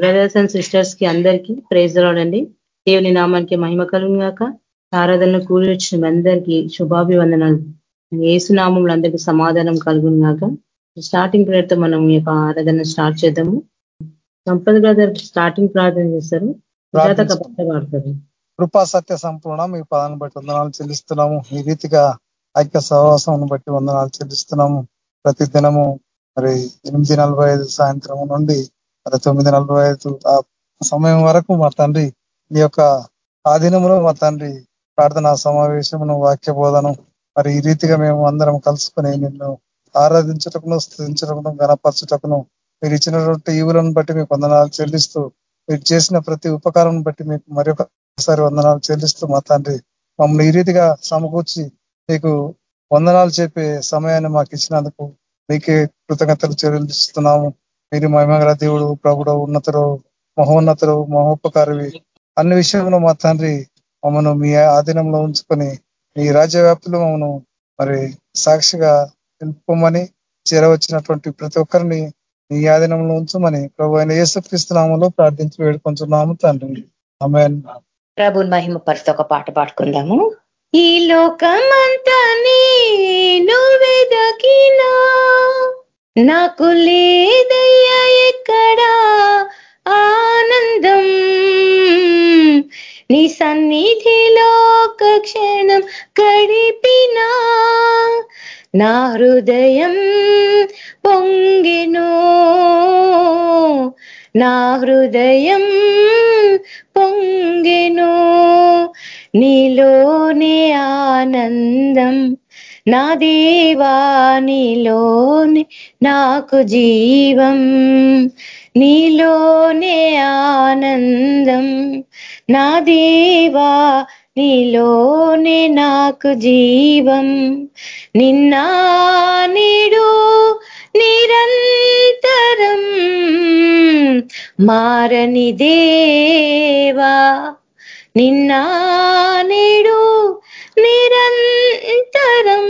Brothers and సిస్టర్స్కి అందరికీ praise రాడండి దేవుని నామానికి మహిమ కలుగాక ఆరాధన కూలి వచ్చిన అందరికీ శుభాభివందనాలు. ఏసునామంలో అందరికీ సమాధానం కలుగుగాక స్టార్టింగ్ ప్రేయర్తో మనం ఈ యొక్క ఆరాధన స్టార్ట్ చేద్దాము. సంపద బ్రదర్ స్టార్టింగ్ ప్రార్థన చేస్తారు. పాడతారు కృపా సత్య సంపూర్ణ. మీ పదాన్ని బట్టి వందనాలు చెల్లిస్తున్నాము. ఈ రీతిగా ఐక్య సహవాసం బట్టి వందనాలు చెల్లిస్తున్నాము. ప్రతి దినము మరి ఎనిమిది నలభై ఐదు సాయంత్రం నుండి మరి తొమ్మిది నలభై ఐదు ఆ సమయం వరకు మా తండ్రి ఈ యొక్క ఆధీనంలో మా తండ్రి ప్రార్థనా సమావేశమును వాక్య బోధనం మరి ఈ రీతిగా మేము అందరం కలుసుకొని నిన్ను ఆరాధించటకును స్థితించటకును గణపరచటకును మీరు ఇచ్చినటువంటి ఈవులను బట్టి మీకు వందనాలు చెల్లిస్తూ మీరు చేసిన ప్రతి ఉపకారం బట్టి మీకు మరొకసారి వందనాలు చెల్లిస్తూ మా తండ్రి మమ్మల్ని ఈ రీతిగా సమకూర్చి మీకు వందనాలు చెప్పే సమయాన్ని మాకు ఇచ్చినందుకు మీకే కృతజ్ఞతలు చెల్లిస్తున్నాము. మీరు మహిమగల దేవుడు ప్రభుడు ఉన్నతరు మహోన్నతరు మహోపకారివి. అన్ని విషయంలో మా తండ్రి మమ్మను మీ ఆధీనంలో ఉంచుకొని మీ రాజ్యవ్యాప్తిలో మమ్మను మరి సాక్షిగా నిలుపుకోమని చేరవచ్చినటువంటి ప్రతి ఒక్కరిని మీ ఆధీనంలో ఉంచమని ప్రభు అయిన ఏసుక్రీస్తునామంలో ప్రార్థించి వేడుకొంచున్నాము తండ్రి. ఆమె ప్రభు మహిమ పరిస్థితి ఒక పాట పాడుకుందాము. ఈ లోకమంతా నేను వెదకినా నాకు లేదయ్యా నా హృదయం పొంగిను. నా హృదయం పొంగిను. నీలోనే ఆనందం నా దేవా నీలోనే నాకు జీవం. నీలోనే ఆనందం నా దేవా నీలోనే నాకు జీవం. నిన్నా నీడు నిరంతరం మారని దేవా. నిన్నా నిరంతరం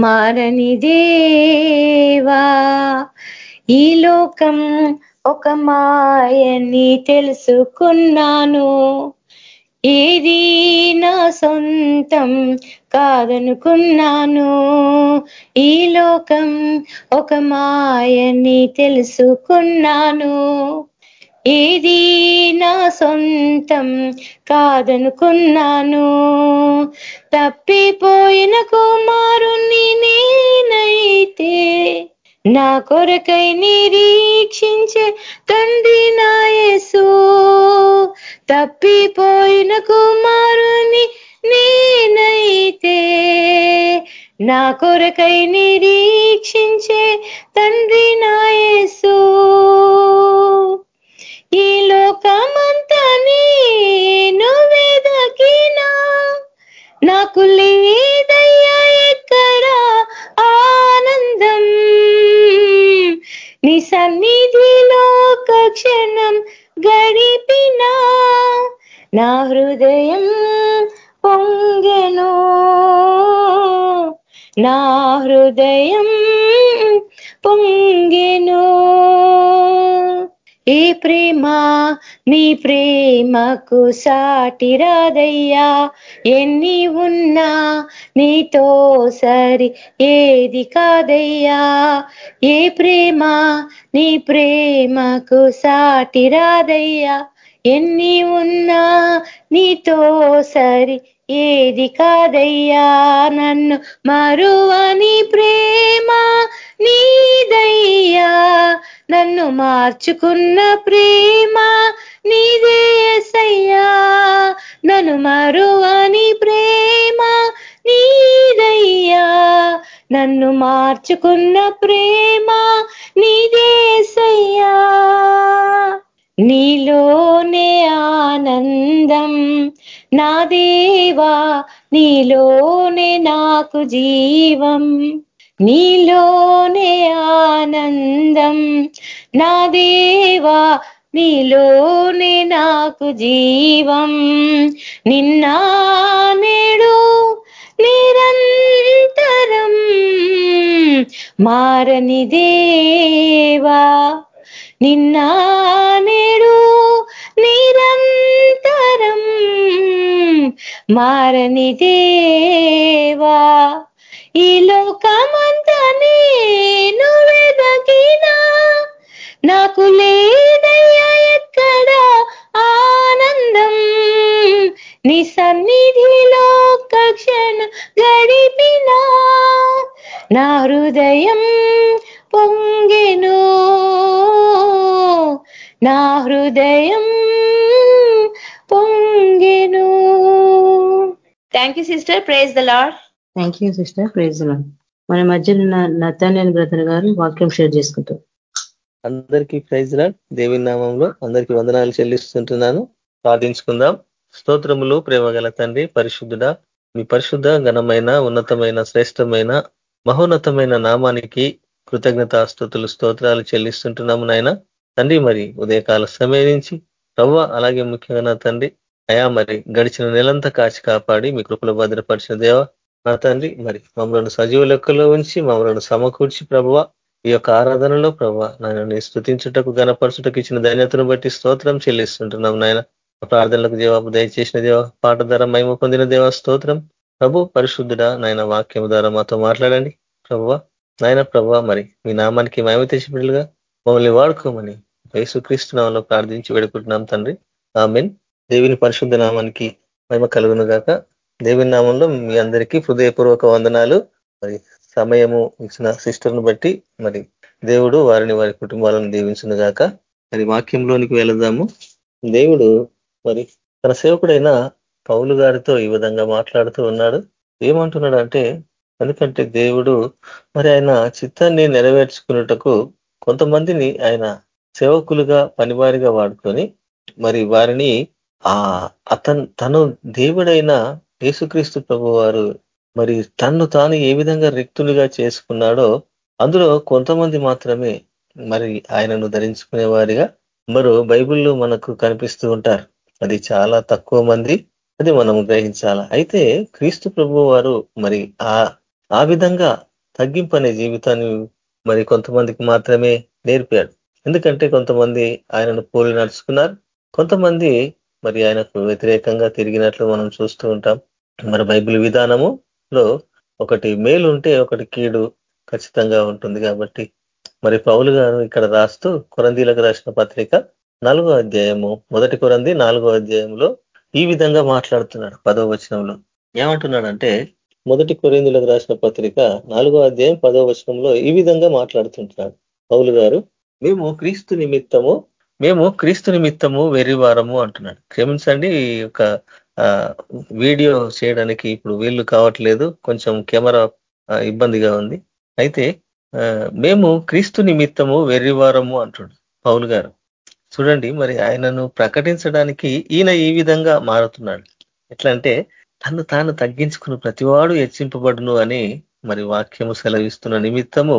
మారని దేవా. ఈ లోకం ఒక మాయని తెలుసుకున్నాను. ఏది నా సొంతం కాదనుకున్నాను? ఈ లోకం ఒక మాయని తెలుసుకున్నాను. ఏది నా సొంతం కాదనుకున్నాను? తప్పిపోయిన కుమారుణ్ణి నేనైతే నా కొరకై నిరీక్షించే తండ్రి నాయసు తప్పిపోయిన కుమారుని నేనైతే నా కొరకై నిరీక్షించే తండ్రి నాయసు ఈ లోకమంతా నేను వెదకినా నాకు లేదయ్యా ఎక్కడ ఆనందం. నీ సన్నిధిలో ఒక నా హృదయం పొంగెను. నా హృదయం పొంగెను. ఈ ప్రేమ నీ ప్రేమకు సాటి రాదయ్యా. ఎన్ని ఉన్నా నీతో సరి ఏది కాదయ్యా. ఏ ప్రేమ నీ ప్రేమకు సాటి రాదయ్యా. ఎన్ని ఉన్నా నీతో సరి ఏది కాదయ్యా నన్ను మరువని ప్రేమ నీదయ్యా. నన్ను మార్చుకున్న ప్రేమ నీదేసయ్యా నన్ను మరువని ప్రేమ నీదయ్యా. నన్ను మార్చుకున్న ప్రేమ నీలోనే నాకు జీవం నీలోనే ఆనందం. నా దేవా నీలోనే నాకు జీవం. నిన్నా నేడు నిరంతరం మారని దేవా. నిన్నా నేడు నిరంతరం మారని దేవా ఈ లోకమంతా నేను వెదకినా నాకు లేదయ్యా ఎక్కడ ఆనందం? నీ సన్నిధిలో కక్షణ గడిపినా నా హృదయం పొంగెను. నా హృదయం thank you sister praise the Lord thank you sister praise మన మధ్యలో ఉన్న నతాన్యన్ బ్రదర్ గారు వాక్యం షేర్ చేసుకుంటారు అందరికీ ప్రైజ్ లాడ్ దేవి నామంలో అందరికీ వందనాలు చెల్లిస్తుంటున్నాను. ప్రార్థించుకుందాం. స్తోత్రములు ప్రేమ గల తండ్రి పరిశుద్ధుడ మీ పరిశుద్ధ ఘనమైన ఉన్నతమైన శ్రేష్టమైన మహోన్నతమైన నామానికి కృతజ్ఞతాస్తుతులు స్తోత్రాలు చెల్లిస్తుంటున్నాము నాయన. తండ్రి మరి ఉదయకాల సమయం నుంచి రవ్వ అలాగే ముఖ్యంగా నా తండ్రి అయా మరి గడిచిన నెలంతా కాచి కాపాడి మీ కృపలో భద్రపరిచిన దేవ నా తండ్రి మరి మమ్మల్ని సజీవ లెక్కలో ఉంచి మమ్మల్ని సమకూర్చి ప్రభువ ఈ యొక్క ఆరాధనలో ప్రభావ నాయన స్థుతించుటకు గణపరచుటకు ఇచ్చిన ధన్యతను బట్టి స్తోత్రం చెల్లిస్తుంటున్నాం నాయన. ప్రార్థనలకు జవాబు దయచేసిన దేవ పాట ధర మహిమ పొందిన దేవ స్తోత్రం. ప్రభు పరిశుద్ధుడ నాయన వాక్యం ద్వారా మాతో మాట్లాడండి. ప్రభువ నాయన ప్రభు మరి మీ నామానికి మేము తెచ్చిపిడుగా మమ్మల్ని వాడుకోమని యేసుక్రీస్తు నామంలో ప్రార్థించి వేడుకుంటున్నాం తండ్రి. ఆమెన్. దేవుని పరిశుద్ధ నామానికి మహిమ కలుగును గాక. దేవుని నామంలో మీ అందరికీ హృదయపూర్వక వందనాలు. మరి సమయము ఇచ్చిన సిస్టర్ను బట్టి మరి దేవుడు వారిని వారి కుటుంబాలను దీవించును గాక. మరి వాక్యంలోనికి వెళదాము. దేవుడు మరి తన సేవకుడైన పౌలు గారితో ఈ విధంగా మాట్లాడుతూ ఉన్నాడు. ఏమంటున్నాడు అంటే ఎందుకంటే దేవుడు మరి ఆయన చిత్తాన్ని నెరవేర్చుకున్నటకు కొంతమందిని ఆయన సేవకులుగా పనివారిగా వాడుకొని మరి వారిని ఆ అతను తను దేవుడైన యేసుక్రీస్తు ప్రభు వారు మరి తన్ను తాను ఏ విధంగా రిక్తులుగా చేసుకున్నాడో అందులో కొంతమంది మాత్రమే మరి ఆయనను ధరించుకునే వారిగా మరో బైబిల్లో మనకు కనిపిస్తూ ఉంటారు. అది చాలా తక్కువ మంది అది మనం గ్రహించాల? అయితే క్రీస్తు ప్రభు వారు మరి ఆ ఆ విధంగా తగ్గింపు అనే జీవితాన్ని మరి కొంతమందికి మాత్రమే నేర్పాడు. ఎందుకంటే కొంతమంది ఆయనను పోలి నడుచుకున్నారు కొంతమంది మరి ఆయనకు వ్యతిరేకంగా తిరిగినట్లు మనం చూస్తూ ఉంటాం. మరి బైబిల్ విధానము లో ఒకటి మేలు ఉంటే ఒకటి కీడు ఖచ్చితంగా ఉంటుంది కాబట్టి మరి పౌలు గారు ఇక్కడ రాస్తూ కొరందీలకు రాసిన పత్రిక నాలుగో అధ్యాయము మొదటి కొరంది నాలుగో అధ్యాయంలో ఈ విధంగా మాట్లాడుతున్నాడు పదో వచనంలో. ఏమంటున్నాడంటే మొదటి కొరిందులకు రాసిన పత్రిక నాలుగో అధ్యాయం పదో వచనంలో ఈ విధంగా మాట్లాడుతుంటున్నాడు పౌలు గారు మేము క్రీస్తు నిమిత్తము మేము క్రీస్తు నిమిత్తము వెర్రివారము అంటున్నాడు. క్షమించండి ఈ యొక్క వీడియో చేయడానికి ఇప్పుడు వీళ్ళు కావట్లేదు. కొంచెం కెమెరా ఇబ్బందిగా ఉంది. అయితే మేము క్రీస్తు నిమిత్తము వెర్రివారము అంటుడు పౌలు గారు. చూడండి మరి ఆయనను ప్రకటించడానికి ఈయన ఈ విధంగా మారుతున్నాడు. ఎట్లా అంటే తను తాను తగ్గించుకుని ప్రతివాడు హెచ్చింపబడును అని మరి వాక్యము సెలవిస్తున్న నిమిత్తము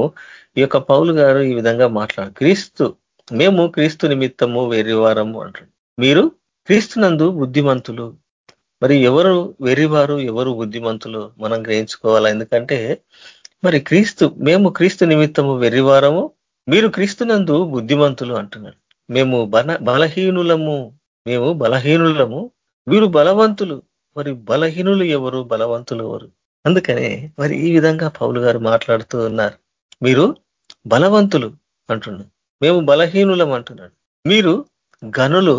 ఈ యొక్క పౌలు గారు ఈ విధంగా మాట్లాడు. క్రీస్తు మేము క్రీస్తు నిమిత్తము వెర్రివారము అంటాడు. మీరు క్రీస్తునందు బుద్ధిమంతులు. మరి ఎవరు వెర్రివారు ఎవరు బుద్ధిమంతులు మనం గ్రహించుకోవాలా? ఎందుకంటే మరి క్రీస్తు మేము క్రీస్తు నిమిత్తము వెర్రివారము మీరు క్రీస్తునందు బుద్ధిమంతులు అంటున్నారు మేము బల బలహీనులము మేము బలహీనులము మీరు బలవంతులు. మరి బలహీనులు ఎవరు? బలవంతులు ఎవరు? అందుకనే మరి ఈ విధంగా పౌలు గారు మాట్లాడుతూ ఉన్నారు. మీరు బలవంతులు అంటున్నారు మేము బలహీనులం అంటున్నాడు మీరు గనులు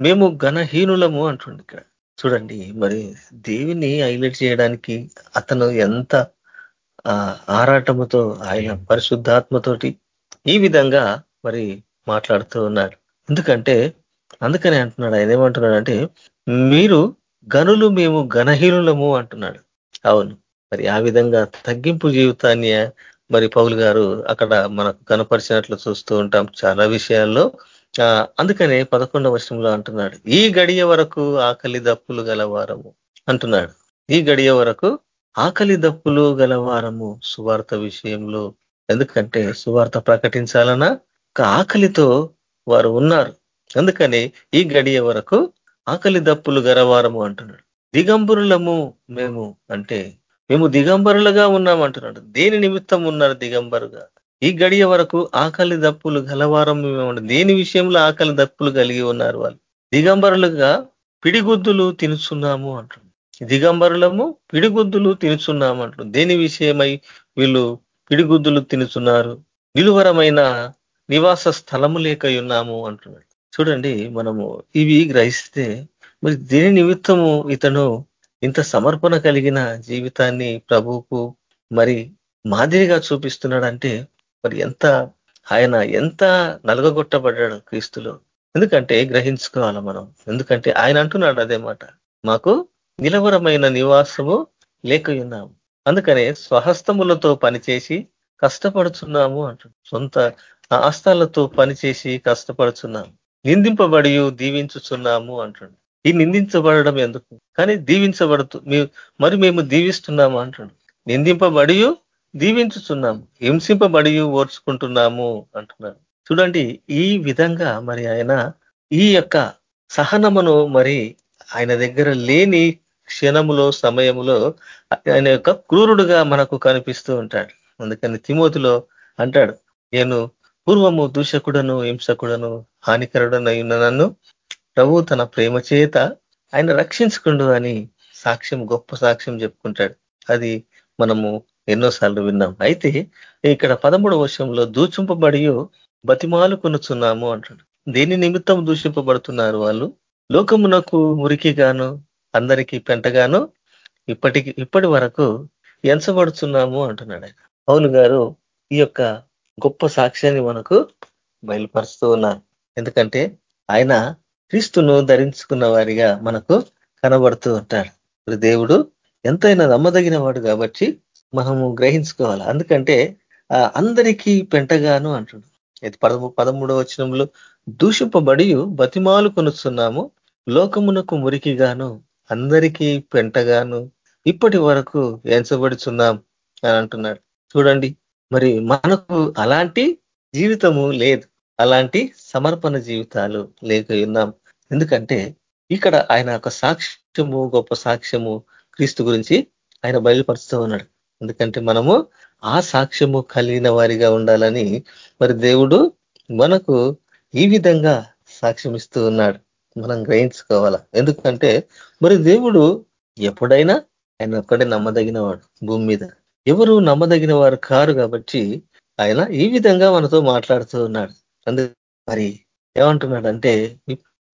మేము ఘనహీనులము అంటుండే ఇక్కడ. చూడండి మరి దేవిని హైలైట్ చేయడానికి అతను ఎంత ఆరాటముతో ఆయన పరిశుద్ధాత్మతోటి ఈ విధంగా మరి మాట్లాడుతూ ఉన్నాడు. ఎందుకంటే అందుకనే అంటున్నాడు ఆయన ఏమంటున్నాడు అంటే మీరు గనులు మేము ఘనహీనులము అంటున్నాడు. అవును మరి ఆ విధంగా తగ్గింపు జీవితాన్ని మరి పౌలు గారు అక్కడ మనకు కనపరిచినట్లు చూస్తూ ఉంటాం చాలా విషయాల్లో. అందుకనే పదకొండవ వర్షంలో అంటున్నాడు ఈ గడియ వరకు ఆకలి దప్పులు గలవారము అంటున్నాడు. ఈ గడియ వరకు ఆకలి దప్పులు గలవారము సువార్త విషయంలో. ఎందుకంటే సువార్త ప్రకటించాలన్నా ఒక ఆకలితో వారు ఉన్నారు. అందుకని ఈ గడియ వరకు ఆకలి దప్పులు గలవారము అంటున్నాడు. దిగంబరులము మేము అంటే మేము దిగంబరులుగా ఉన్నామంటున్నాడు. దేని నిమిత్తం ఉన్నారు దిగంబరుగా? ఈ గడియ వరకు ఆకలి దప్పులు గలవారం దేని విషయంలో ఆకలి దప్పులు కలిగి ఉన్నారు వాళ్ళు? దిగంబరులుగా పిడిగుద్దులు తినుచున్నాము అంటున్నాడు. దిగంబరులము పిడిగుద్దులు తినుచున్నాము అంటున్నాడు. దేని విషయమై వీళ్ళు పిడిగుద్దులు తినుచున్నారు? నిలువరమైన నివాస స్థలము లేక ఉన్నాము అంటున్నాడు. చూడండి మనము ఇవి గ్రహిస్తే మరి దేని నిమిత్తము ఇతను ఇంత సమర్పణ కలిగిన జీవితాన్ని ప్రభువుకు మరి మాదిరిగా చూపిస్తున్నాడంటే మరి ఎంత ఆయన ఎంత నలగగొట్టబడ్డాడు క్రీస్తులో. ఎందుకంటే గ్రహించుకోవాలి మనం. ఎందుకంటే ఆయన అంటున్నాడు అదే మాట. మాకు నిలవరమైన నివాసము లేకయున్నాము. అందుకనే స్వహస్తములతో పనిచేసి కష్టపడుచున్నాము అంటు సొంత ఆస్తాలతో పనిచేసి కష్టపడుచున్నాము. నిందింపబడి దీవించుచున్నాము అంటుండు ఈ నిందించబడడం ఎందుకు? కానీ దీవించబడుతూ మరి మేము దీవిస్తున్నాము అంటాడు. నిందింపబడి దీవించుతున్నాము హింసింపబడి ఓర్చుకుంటున్నాము అంటున్నాడు. చూడండి ఈ విధంగా మరి ఆయన ఈ యొక్క సహనమును మరి ఆయన దగ్గర లేని క్షణములో సమయములో ఆయన యొక్క క్రూరుడుగా మనకు కనిపిస్తూ ఉంటాడు. అందుకని తిమోతిలో అంటాడు నేను పూర్వము దూషకుడను హింసకుడను హానికరుడనై నన్ను ప్రభు తన ప్రేమ చేత ఆయన రక్షించుకుండు అని సాక్ష్యం గొప్ప సాక్ష్యం చెప్పుకుంటాడు. అది మనము ఎన్నోసార్లు విన్నాం. అయితే ఇక్కడ పదమూడవ వర్షంలో దూచింపబడి బతిమాలు కొనుచున్నాము అంటాడు. దేని నిమిత్తం దూషింపబడుతున్నారు వాళ్ళు? లోకమునకు మురికిగాను అందరికీ పెంటగాను ఇప్పటికి ఇప్పటి వరకు ఎంచబడుతున్నాము అంటున్నాడు ఆయన. పౌలు గారు ఈ యొక్క గొప్ప సాక్ష్యాన్ని మనకు బయలుపరుస్తూ ఉన్నారు. ఎందుకంటే ఆయన క్రీస్తును ధరించుకున్న వారిగా మనకు కనబడుతూ ఉంటాడు. దేవుడు ఎంతైనా నమ్మదగిన వాడు కాబట్టి మనము గ్రహించుకోవాలి. అందుకంటే అందరికీ పెంటగాను అంటుడు పదము పదమూడవ వచనంలో దూషింపబడి బతిమాలు కొనుస్తున్నాము లోకమునకు మురికిగాను అందరికీ పెంటగాను ఇప్పటి వరకు ఎంచబడుచున్నాం అని అంటున్నాడు. చూడండి మరి మనకు అలాంటి జీవితము లేదు. అలాంటి సమర్పణ జీవితాలు లేక ఉన్నాం. ఎందుకంటే ఇక్కడ ఆయన ఒక సాక్ష్యము గొప్ప సాక్ష్యము క్రీస్తు గురించి ఆయన బయలుపరుస్తూ ఉన్నాడు. ఎందుకంటే మనము ఆ సాక్ష్యము కలిగిన వారిగా ఉండాలని మరి దేవుడు మనకు ఈ విధంగా సాక్ష్యం ఇస్తూ ఉన్నాడు. మనం గ్రహించుకోవాలా? ఎందుకంటే మరి దేవుడు ఎప్పుడైనా ఆయన ఒక్కడే నమ్మదగిన వాడు భూమి మీద. ఎవరు నమ్మదగిన వారు కారు కాబట్టి ఆయన ఈ విధంగా మనతో మాట్లాడుతూ ఉన్నాడు. అందు మరి ఏమంటున్నాడంటే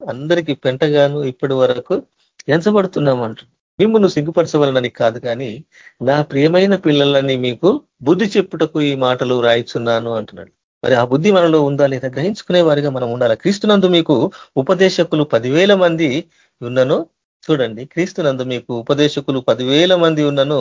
అందరికీ పెంటగాను ఇప్పటి వరకు ఎంచబడుతున్నామంటు. మిమ్మల్ని సిగ్గుపరచవలనని కాదు కానీ నా ప్రియమైన పిల్లలని మీకు బుద్ధి చెప్పుటకు ఈ మాటలు రాయిచున్నాను అంటున్నాడు. మరి ఆ బుద్ధి మనలో ఉందా లేదా గ్రహించుకునే వారిగా మనం ఉండాలి? క్రీస్తునందు మీకు ఉపదేశకులు పదివేల మంది ఉన్నను చూడండి. క్రీస్తునందు మీకు ఉపదేశకులు పదివేల మంది ఉన్నను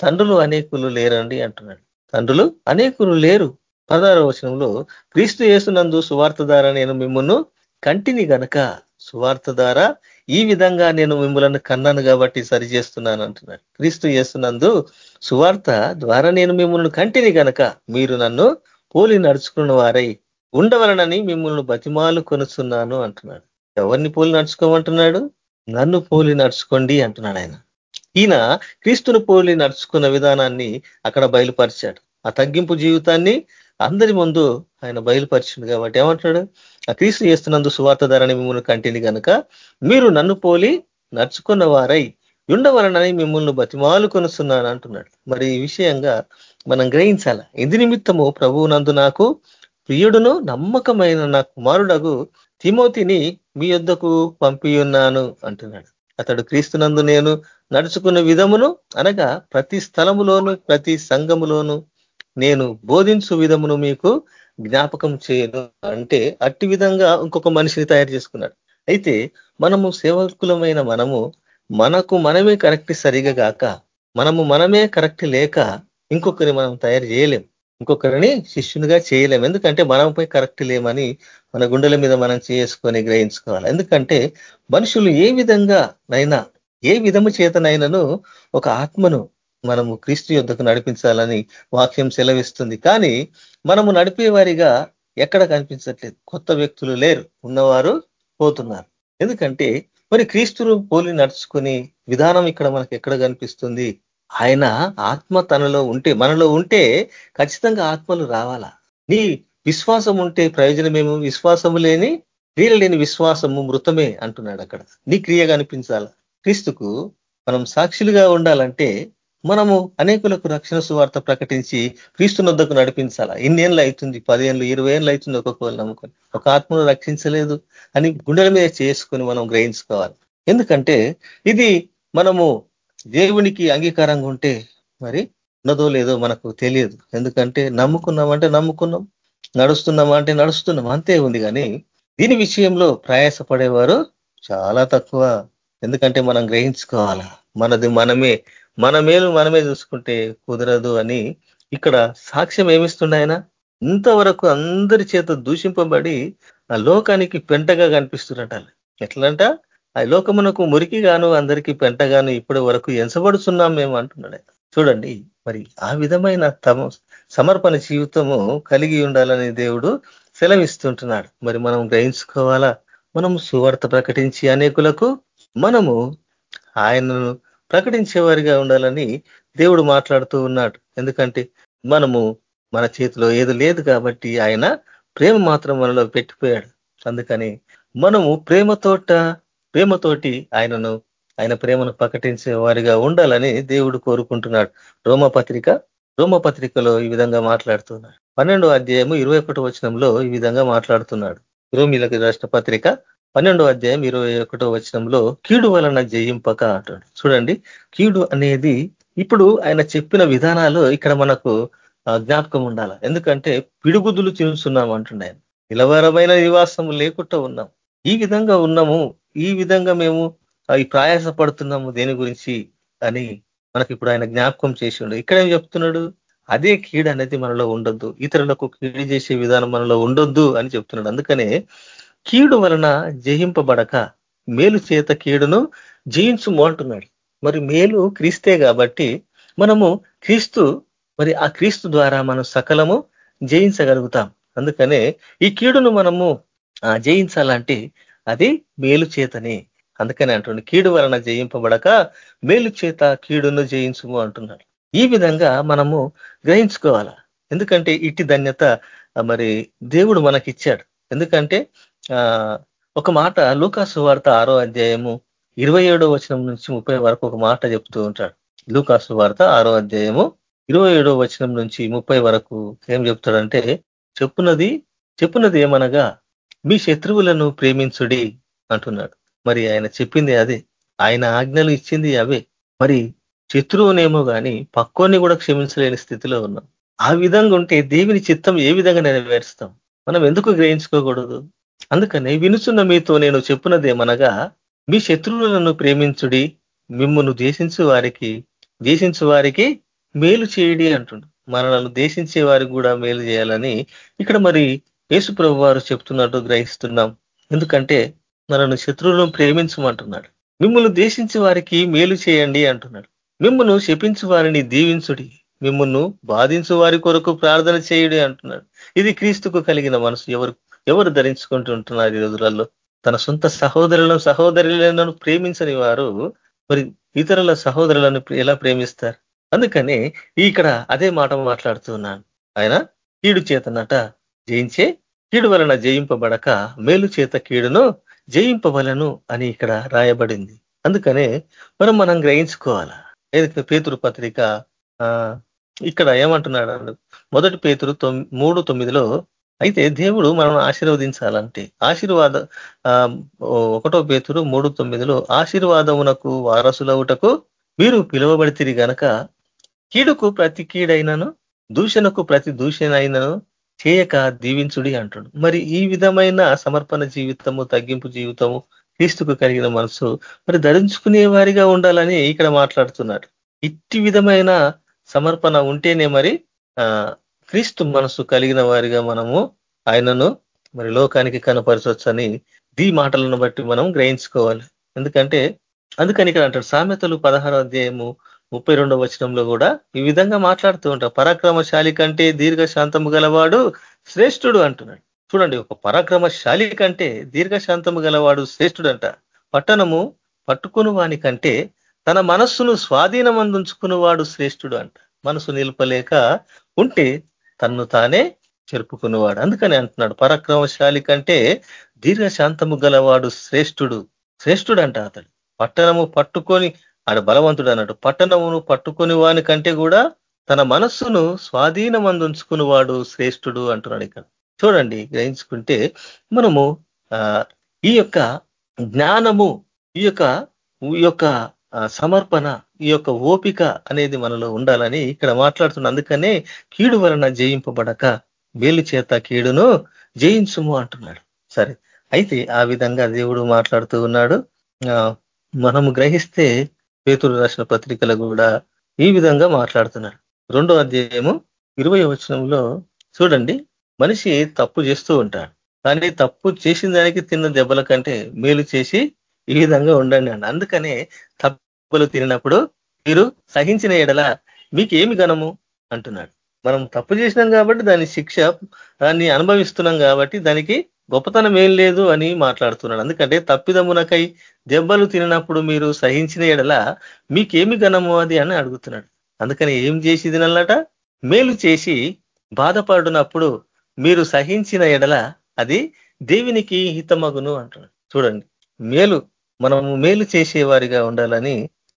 తండ్రులు అనేకులు లేరండి అంటున్నాడు. తండ్రులు అనేకులు లేరు. పదహార వచనంలో క్రీస్తు యేసునందు సువార్త ద్వారా నేను మిమ్మల్ని కంటిని గనక సువార్త ద్వారా ఈ విధంగా నేను మిమ్మల్ని కన్నాను కాబట్టి సరి చేస్తున్నాను అంటున్నాడు. క్రీస్తు యేసునందు సువార్త ద్వారా నేను మిమ్మల్ని కంటిని గనక మీరు నన్ను పోలి నడుచుకున్న వారై ఉండవలనని మిమ్మల్ని బతిమాలు కొనుచున్నాను అంటున్నాడు. ఎవరిని పోలి నడుచుకోమంటున్నాడు? నన్ను పోలి నడుచుకోండి అంటున్నాడు ఆయన. ఈయన క్రీస్తును పోలి నడుచుకున్న విధానాన్ని అక్కడ బయలుపరిచాడు. ఆ తగ్గింపు జీవితాన్ని అందరి ముందు ఆయన బయలుపరిచింది కాబట్టి ఏమంటున్నాడు? ఆ క్రీస్తు చేస్తున్నందు సువార్త ధరని మిమ్మల్ని కంటిని కనుక మీరు నన్ను పోలి నడుచుకున్న వారై ఉండవలనని మిమ్మల్ని బతిమాలు కొనుస్తున్నాను అంటున్నాడు. మరి ఈ విషయంగా మనం గ్రహించాల. ఇది నిమిత్తము ప్రభువు నందు నాకు ప్రియుడును నమ్మకమైన నా కుమారుడగు తిమోతిని మీ యొద్దకు పంపి ఉన్నాను అంటున్నాడు. అతడు క్రీస్తునందు నేను నడుచుకున్న విధమును అనగా ప్రతి స్థలములోను ప్రతి సంఘములోను నేను బోధించు విధమును మీకు జ్ఞాపకం చేయను అంటే అట్టి విధంగా ఇంకొక మనిషిని తయారు చేసుకున్నాడు. అయితే మనము సేవకులమైన మనము మనకు మనమే కరెక్ట్ సరిగా కాక మనము మనమే కరెక్ట్ లేక ఇంకొకరిని మనం తయారు చేయలేం. ఇంకొకరిని శిష్యునిగా చేయలేం. ఎందుకంటే మనపై కరెక్ట్ లేమని మన గుండెల మీద మనం చేసుకొని గ్రహించుకోవాలి. ఎందుకంటే మనుషులు ఏ విధంగా నైనా ఏ విధము చేతనైనాను ఒక ఆత్మను మనము క్రీస్తు యుద్ధకు నడిపించాలని వాక్యం సెలవిస్తుంది. కానీ మనము నడిపే వారిగా ఎక్కడ కనిపించట్లేదు. కొత్త వ్యక్తులు లేరు. ఉన్నవారు పోతున్నారు. ఎందుకంటే మరి క్రీస్తును పోలి నడుచుకుని విధానం ఇక్కడ మనకు ఎక్కడ కనిపిస్తుంది? ఆయన ఆత్మ తనలో ఉంటే మనలో ఉంటే ఖచ్చితంగా ఆత్మలు రావాలా? నీ విశ్వాసం ఉంటే ప్రయోజనమేమో? విశ్వాసము లేని క్రియ లేని విశ్వాసము మృతమే అంటున్నాడు అక్కడ. నీ క్రియ కనిపించాల క్రీస్తుకు మనం సాక్షులుగా ఉండాలంటే మనము అనేకులకు రక్షణ సువార్త ప్రకటించి క్రీస్తునొద్దకు నడిపించాలా? ఇన్నేళ్ళు అవుతుంది పదిహేళ్ళు ఇరవై ఏళ్ళు అవుతుంది ఒక్కొక్కరు నమ్ముకొని. ఒక ఆత్మను రక్షించలేదు అని గుండెల మీద చేసుకొని మనం గ్రహించుకోవాలి. ఎందుకంటే ఇది మనము దేవునికి అంగీకారంగా ఉంటే మరి ఉన్నదో లేదో మనకు తెలియదు. ఎందుకంటే నమ్ముకున్నామంటే నమ్ముకున్నాం నడుస్తున్నామంటే నడుస్తున్నాం అంతే ఉంది కానీ దీని విషయంలో ప్రయాసపడేవారు చాలా తక్కువ. ఎందుకంటే మనం గ్రహించుకోవాలా? మనది మనమే. మన మేలు మనమే చూసుకుంటే కుదరదు అని ఇక్కడ సాక్ష్యం ఏమిస్తుండయన ఇంతవరకు అందరి చేత దూషింపబడి ఆ లోకానికి పెంటగా కనిపిస్తున్నట ఎట్లంట? ఆ లోకమునకు మురికిగాను అందరికీ పెంటగాను ఇప్పటి వరకు ఎంచబడుతున్నాం మేము అంటున్నాడు చూడండి మరి ఆ విధమైన తమ సమర్పణ జీవితము కలిగి ఉండాలని దేవుడు సెలవిస్తుంటున్నాడు. మరి మనం గ్రహించుకోవాలా? మనము సువార్త ప్రకటించి అనేకులకు మనము ఆయనను ప్రకటించేవారిగా ఉండాలని దేవుడు మాట్లాడుతూ ఉన్నాడు. ఎందుకంటే మనము మన చేతిలో ఏది లేదు కాబట్టి ఆయన ప్రేమ మాత్రం మనలో పెట్టిపోయాడు. అందుకని మనము ప్రేమతోట ప్రేమతోటి ఆయనను ఆయన ప్రేమను ప్రకటించే వారిగా ఉండాలని దేవుడు కోరుకుంటున్నాడు. రోమపత్రిక రోమపత్రికలో ఈ విధంగా మాట్లాడుతున్నాడు. పన్నెండో అధ్యాయము ఇరవై ఒకటి వచనంలో ఈ విధంగా మాట్లాడుతున్నాడు. రోమిలకు రాష్ట్ర పత్రిక పన్నెండో అధ్యాయం ఇరవై ఒకటో వచనంలో కీడు వలన జయింపక అంటాడు. చూడండి కీడు అనేది ఇప్పుడు ఆయన చెప్పిన విధానాలు ఇక్కడ మనకు జ్ఞాపకం ఉండాల. ఎందుకంటే పిడుగుదులు చూస్తున్నాం అంటుండే ఆయన. నిలవరమైన నివాసం లేకుండా ఉన్నాం. ఈ విధంగా ఉన్నాము ఈ విధంగా మేము ఈ ప్రయాస పడుతున్నాము దేని గురించి అని మనకి ఇప్పుడు ఆయన జ్ఞాపకం చేసి ఉండదు ఇక్కడ ఏం చెప్తున్నాడు? అదే కీడు అనేది మనలో ఉండొద్దు. ఇతరులకు కీడు చేసే విధానం మనలో ఉండొద్దు అని చెప్తున్నాడు. అందుకనే కీడు వలన జయింపబడక మేలు చేత కీడును జయించుము అంటున్నాడు. మరి మేలు క్రీస్తే కాబట్టి మనము క్రీస్తు మరి ఆ క్రీస్తు ద్వారా మనం సకలము జయించగలుగుతాం. అందుకనే ఈ కీడును మనము జయించాలంటే అది మేలు చేతనే. అందుకనే అంటుండే కీడు వలన జయింపబడక మేలు చేత కీడును జయించుము అంటున్నాడు. ఈ విధంగా మనము గ్రహించుకోవాలా? ఎందుకంటే ఇట్టి ధన్యత మరి దేవుడు మనకిచ్చాడు. ఎందుకంటే ఒక మాట లూకాసు వార్త ఆరో అధ్యాయము ఇరవై ఏడో వచనం నుంచి ముప్పై వరకు ఒక మాట చెప్తూ ఉంటాడు. లూకాసు వార్త ఆరో అధ్యాయము ఇరవై ఏడో వచనం నుంచి ముప్పై వరకు ఏం చెప్తాడంటే చెప్పున్నది చెప్పున్నది ఏమనగా మీ శత్రువులను ప్రేమించుడి అంటున్నాడు. మరి ఆయన చెప్పింది అదే. ఆయన ఆజ్ఞలు ఇచ్చింది అవే. మరి శత్రువునేమో కానీ పక్కోని కూడా క్షమించలేని స్థితిలో ఉన్నాం. ఆ విధంగా ఉంటే దేవుని చిత్తం ఏ విధంగా నెరవేరుస్తాం? మనం ఎందుకు గ్రహించుకోకూడదు? అందుకని వినుచున్న మీతో నేను చెప్పున్నదేమనగా మీ శత్రువులను ప్రేమించుడి మిమ్మను దేశించు వారికి దేశించు వారికి మేలు చేయడి అంటుండు. మనలను దేశించే వారికి కూడా మేలు చేయాలని ఇక్కడ మరి యేసుప్రభు వారు చెప్తున్నట్టు గ్రహిస్తున్నాం. ఎందుకంటే మనను శత్రువులను ప్రేమించమంటున్నాడు. మిమ్మల్ని దేశించే వారికి మేలు చేయండి అంటున్నాడు. మిమ్మల్ని శపించు వారిని దీవించుడి మిమ్మల్ని బాధించు వారి కొరకు ప్రార్థన చేయుడి అంటున్నాడు. ఇది క్రీస్తుకు కలిగిన మనసు. ఎవరు ఎవరు ధరించుకుంటుంటున్నారు ఈ రోజులలో? తన సొంత సహోదరులను సహోదరులను ప్రేమించని వారు మరి ఇతరుల సహోదరులను ఎలా ప్రేమిస్తారు? అందుకని ఇక్కడ అదే మాట మాట్లాడుతున్నాను ఆయన కీడు చేతనట జయించే కీడు వలన జయింపబడక మేలు చేత కీడును జయింపవలను అని ఇక్కడ రాయబడింది. అందుకనే మనం మనం గ్రహించుకోవాలా? ఏదైతే పేతురు పత్రిక ఇక్కడ ఏమంటున్నాడు? మొదటి పేతురు మూడు తొమ్మిదిలో అయితే దేవుడు మనం ఆశీర్వదించాలంటే ఆశీర్వాద ఒకటో పేతురు మూడు తొమ్మిదిలో ఆశీర్వాదమునకు వారసులవుటకు మీరు పిలువబడితిరి గనక కీడుకు ప్రతి కీడైనను దూషణకు ప్రతి దూషణైనను చేయక దీవించుడి అంటాడు. మరి ఈ విధమైన సమర్పణ జీవితము తగ్గింపు జీవితము క్రీస్తుకు కలిగిన మనసు మరి ధరించుకునే వారిగా ఉండాలని ఇక్కడ మాట్లాడుతున్నాడు. ఇట్టి విధమైన సమర్పణ ఉంటేనే మరి క్రీస్తు మనసు కలిగిన వారిగా మనము ఆయనను మరి లోకానికి కనపరచవచ్చని ది మాటలను బట్టి మనం గ్రహించుకోవాలి. ఎందుకంటే అందుకని ఇక్కడ అంటాడు సామెతలు పదహారో అధ్యాయము ముప్పై రెండవ వచనంలో కూడా ఈ విధంగా మాట్లాడుతూ ఉంటారు. పరాక్రమశాలి కంటే దీర్ఘశాంతము గలవాడు శ్రేష్ఠుడు అంటున్నాడు. చూడండి ఒక పరాక్రమశాలి కంటే దీర్ఘశాంతము గలవాడు శ్రేష్ఠుడు అంట పట్టణము పట్టుకుని వాని కంటే తన మనస్సును స్వాధీనమందుంచుకుని వాడు శ్రేష్ఠుడు అంట. మనసు నిలపలేక ఉంటే తన్ను తానే చెరుపుకునేవాడు. అందుకని అంటున్నాడు పరాక్రమశాలి కంటే దీర్ఘశాంతము గలవాడు శ్రేష్ఠుడు. శ్రేష్ఠుడు అంట అతడు. పట్టణము పట్టుకొని ఆడ బలవంతుడు అన్నట్టు. పట్టణమును పట్టుకొని వాని కంటే కూడా తన మనస్సును స్వాధీనం వాడు శ్రేష్ఠుడు అంటున్నాడు ఇక్కడ. చూడండి గ్రహించుకుంటే మనము ఈ యొక్క జ్ఞానము ఈ యొక్క ఈ యొక్క సమర్పణ ఈ యొక్క ఓపిక అనేది మనలో ఉండాలని ఇక్కడ మాట్లాడుతున్న అందుకనే కీడు వలన జయింపబడక వేలు చేత కీడును జయించుము అంటున్నాడు. సరే అయితే ఆ విధంగా దేవుడు మాట్లాడుతూ ఉన్నాడు. మనము గ్రహిస్తే పేతులు రాసిన పత్రికలు కూడా ఈ విధంగా మాట్లాడుతున్నాడు రెండో అధ్యాయము ఇరవై వచనంలో చూడండి మనిషి తప్పు చేస్తూ ఉంటాడు. కానీ తప్పు చేసిన దానికి తిన్న దెబ్బల కంటే మేలు చేసి ఈ విధంగా ఉండండి అండి అందుకనే తప్పు తప్పులు తిరిగినప్పుడు మీరు సహించిన ఎడల మీకేమి గణము అంటున్నాడు. మనం తప్పు చేసినాం కాబట్టి దాని శిక్ష దాన్ని అనుభవిస్తున్నాం కాబట్టి దానికి గొప్పతనం ఏం లేదు అని మాట్లాడుతున్నాడు. ఎందుకంటే తప్పిదమునకై దెబ్బలు తినప్పుడు మీరు సహించిన ఎడల మీకేమి గణము అది అని అడుగుతున్నాడు. అందుకని ఏం చేసి తినాలట? మేలు చేసి బాధపడినప్పుడు మీరు సహించిన ఎడల అది దేవునికి హితమగును అంటున్నాడు. చూడండి మేలు మనము మేలు చేసేవారిగా ఉండాలని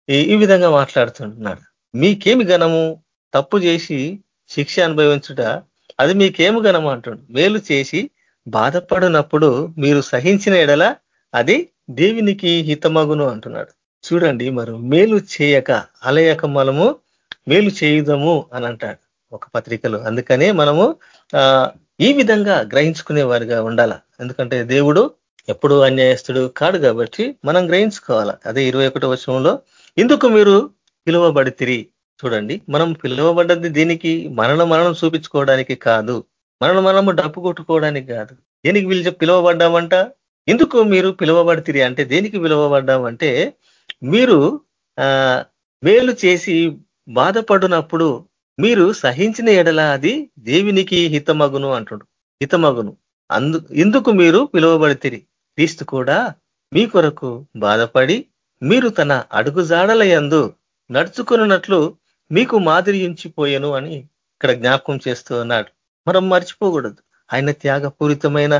ఈ విధంగా మాట్లాడుతుంటున్నాడు. మీకేమి గణము తప్పు చేసి శిక్ష అనుభవించుట అది మీకేమి గణము అంటుండు. మేలు చేసి బాధపడినప్పుడు మీరు సహించిన ఎడల అది దేవునికి హితమగును అంటున్నాడు. చూడండి మరి మేలు చేయక అలయక మనము మేలు చేయుదము అని అంటాడు ఒక పత్రికలో. అందుకనే మనము ఈ విధంగా గ్రహించుకునే వారిగా ఉండాల. ఎందుకంటే దేవుడు ఎప్పుడు అన్యాయస్తుడు కాడు కాబట్టి మనం గ్రహించుకోవాలా. అదే ఇరవై ఒకటో వర్షంలో ఇందుకు మీరు పిలువబడితిరి. చూడండి మనం పిలువబడ్డది దీనికి మరణ మరణం చూపించుకోవడానికి కాదు. మరణ మనము డప్పు కొట్టుకోవడానికి కాదు. దేనికి పిలిచి పిలువబడ్డామంట? ఎందుకు మీరు పిలువబడితిరి అంటే దేనికి పిలువబడ్డామంటే మీరు మేలు చేసి బాధపడినప్పుడు మీరు సహించిన ఎడల అది దేవునికి హితమగును అంటుడు. హితమగును. అందు ఇందుకు మీరు పిలువబడితిరి. క్రీస్తు కూడా మీ కొరకు బాధపడి మీరు తన అడుగుజాడల యందు నడుచుకున్నట్లు మీకు మాదిరియించిపోయాను అని ఇక్కడ జ్ఞాపకం చేస్తూ ఉన్నాడు. మనం మర్చిపోకూడదు. ఆయన త్యాగపూరితమైన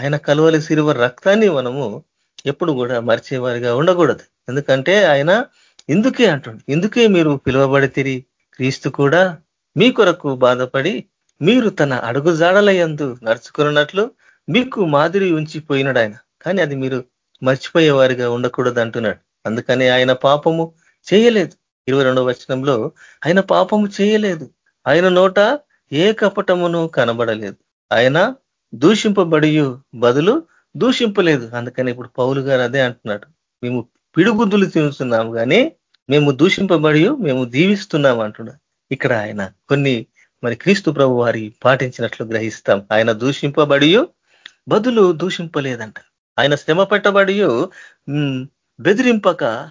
ఆయన కలువలి సిరువ రక్తాన్ని మనము ఎప్పుడు కూడా మర్చేవారిగా ఉండకూడదు. ఎందుకంటే ఆయన ఇందుకే అంటుండు. ఇందుకే మీరు పిలువబడితిరి. క్రీస్తు కూడా మీ కొరకు బాధపడి మీరు తన అడుగుజాడల యందు నడుచుకున్నట్లు మీకు మాదిరి ఉంచిపోయినాడు ఆయన కానీ అది మీరు మర్చిపోయేవారిగా ఉండకూడదు అంటున్నాడు అందుకని ఆయన పాపము చేయలేదు. ఇరవై రెండవ వచనంలో ఆయన పాపము చేయలేదు. ఆయన నోట ఏ కపటమును కనబడలేదు. ఆయన దూషింపబడి బదులు దూషింపలేదు. అందుకని ఇప్పుడు పౌలు గారు అదే అంటున్నాడు. మేము పిడుగుద్దులు తినుతున్నాము కానీ మేము దూషింపబడి మేము దీవిస్తున్నాం అంటున్నాడు. ఇక్కడ ఆయన కొన్ని మరి క్రీస్తు ప్రభు వారి పాటించినట్లు గ్రహిస్తాం. ఆయన దూషింపబడి బదులు దూషింపలేదంట. ఆయన శ్రమ పెట్టబడి బెదిరింపక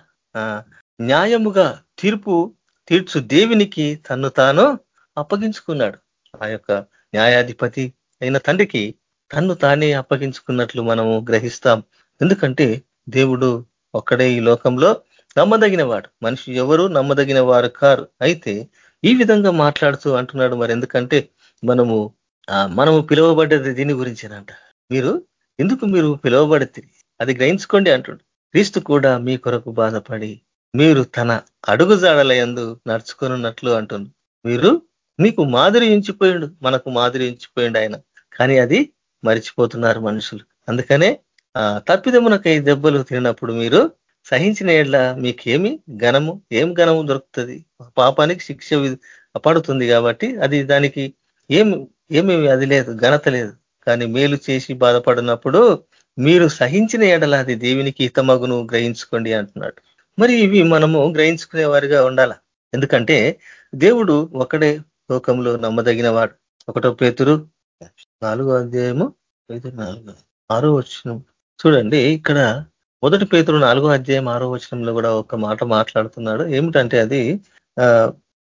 న్యాయముగా తీర్పు తీర్చు దేవునికి తన్ను తాను అప్పగించుకున్నాడు. ఆ యొక్క న్యాయాధిపతి అయిన తండ్రికి తన్ను తానే అప్పగించుకున్నట్లు మనము గ్రహిస్తాం. ఎందుకంటే దేవుడు ఒక్కడే ఈ లోకంలో నమ్మదగిన వాడు మనిషి ఎవరు నమ్మదగిన వారు కారు. అయితే ఈ విధంగా మాట్లాడుతూ అంటున్నాడు మరి ఎందుకంటే మనము మనము పిలువబడ్డది దీని గురించేనంట. మీరు ఎందుకు మీరు పిలువబడితే? అది గ్రహించుకోండి అంటుండు. క్రీస్తు కూడా మీ కొరకు బాధపడి మీరు తన అడుగుజాడల ఎందు నడుచుకున్నట్లు అంటుంది మీరు మీకు మాదిరి ఇంచిపోయిండు మనకు మాదిరి ఇంచిపోయిండు ఆయన. కానీ అది మరిచిపోతున్నారు మనుషులు. అందుకనే తప్పిదమునకై దెబ్బలు తినప్పుడు మీరు సహించిన ఏళ్ళ మీకేమి ఘనము ఏం ఘనము దొరుకుతుంది? పాపానికి శిక్ష పడుతుంది కాబట్టి అది దానికి ఏమి ఏమి అది లేదు ఘనత లేదు. కానీ మేలు చేసి బాధపడినప్పుడు మీరు సహించిన ఎడల అది దేవునికి హితమగును గ్రహించుకోండి అంటున్నాడు. మరి ఇవి మనము గ్రహించుకునే వారిగా ఉండాల? ఎందుకంటే దేవుడు ఒకడే లోకంలో నమ్మదగిన వాడు ఒకటో పేతురు నాలుగో అధ్యాయము నాలుగు ఆరో వచ్చిన చూడండి ఇక్కడ మొదటి పేతురు నాలుగో అధ్యాయం ఆరో వచనంలో కూడా ఒక మాట మాట్లాడుతున్నాడు. ఏమిటంటే అది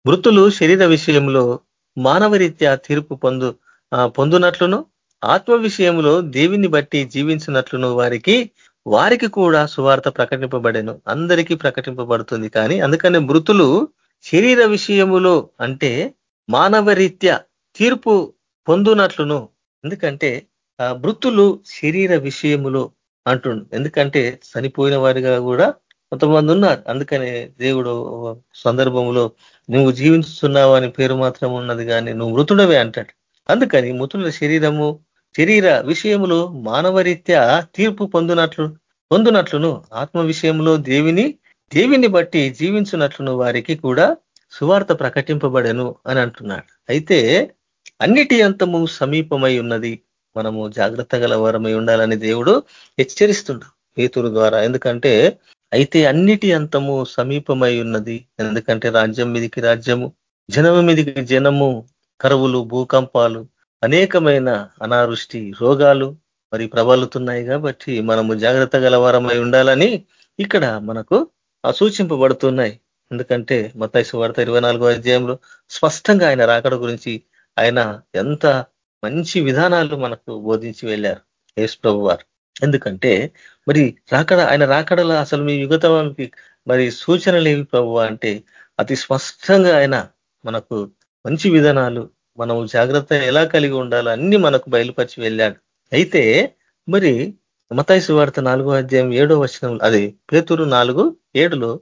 మృతులు శరీర విషయంలో మానవరీత్యా తీర్పు పొందు పొందునట్లును ఆత్మ విషయంలో దేవిని బట్టి జీవించినట్లును వారికి వారికి కూడా సువార్త ప్రకటింపబడేను. అందరికీ ప్రకటింపబడుతుంది. కానీ అందుకని మృతులు శరీర విషయములో అంటే మానవరీత్యా తీర్పు పొందునట్లును. ఎందుకంటే ఆ మృతులు శరీర విషయములో అంటుండు. ఎందుకంటే చనిపోయిన వారిగా కూడా కొంతమంది ఉన్నారు. అందుకనే దేవుడు సందర్భంలో నువ్వు జీవిస్తున్నావు అని పేరు మాత్రం ఉన్నది కానీ నువ్వు మృతుడవే అంటాడు. అందుకని మృతుల శరీరము శరీర విషయములు మానవరీత్యా తీర్పు పొందునట్లు పొందునట్లును. ఆత్మ విషయంలో దేవిని దేవిని బట్టి జీవించున్నట్లును వారికి కూడా సువార్త ప్రకటింపబడెను అని అంటున్నాడు. అయితే అన్నిటి అంతము సమీపమై ఉన్నది. మనము జాగ్రత్త గల వరమై ఉండాలని దేవుడు హెచ్చరిస్తుండు హేతుల ద్వారా. ఎందుకంటే అయితే అన్నిటి అంతము సమీపమై ఉన్నది. ఎందుకంటే రాజ్యం మీదికి రాజ్యము జనము మీదికి జనము కరువులు భూకంపాలు అనేకమైన అనావృష్టి రోగాలు మరి ప్రబలుతున్నాయి కాబట్టి మనము జాగ్రత్త గలవారమై ఉండాలని ఇక్కడ మనకు సూచింపబడుతున్నాయి. ఎందుకంటే మతైసు వార్త ఇరవై నాలుగో అధ్యాయంలో స్పష్టంగా ఆయన రాకడ గురించి ఆయన ఎంత మంచి విధానాలు మనకు బోధించి వెళ్ళారు యేసు ప్రభు వారు. ఎందుకంటే మరి రాకడ ఆయన రాకడలో అసలు మీ యుగతమానికి మరి సూచనలు ఏవి ప్రభు అంటే అతి స్పష్టంగా ఆయన మనకు మంచి విధానాలు మనం జాగ్రత్త ఎలా కలిగి ఉండాలో అన్ని మనకు బయలుపరిచి వెళ్ళాడు. అయితే మరి మతాయిసు వార్త నాలుగో అధ్యాయం ఏడో వచనం అది పేతురు నాలుగు ఏడులో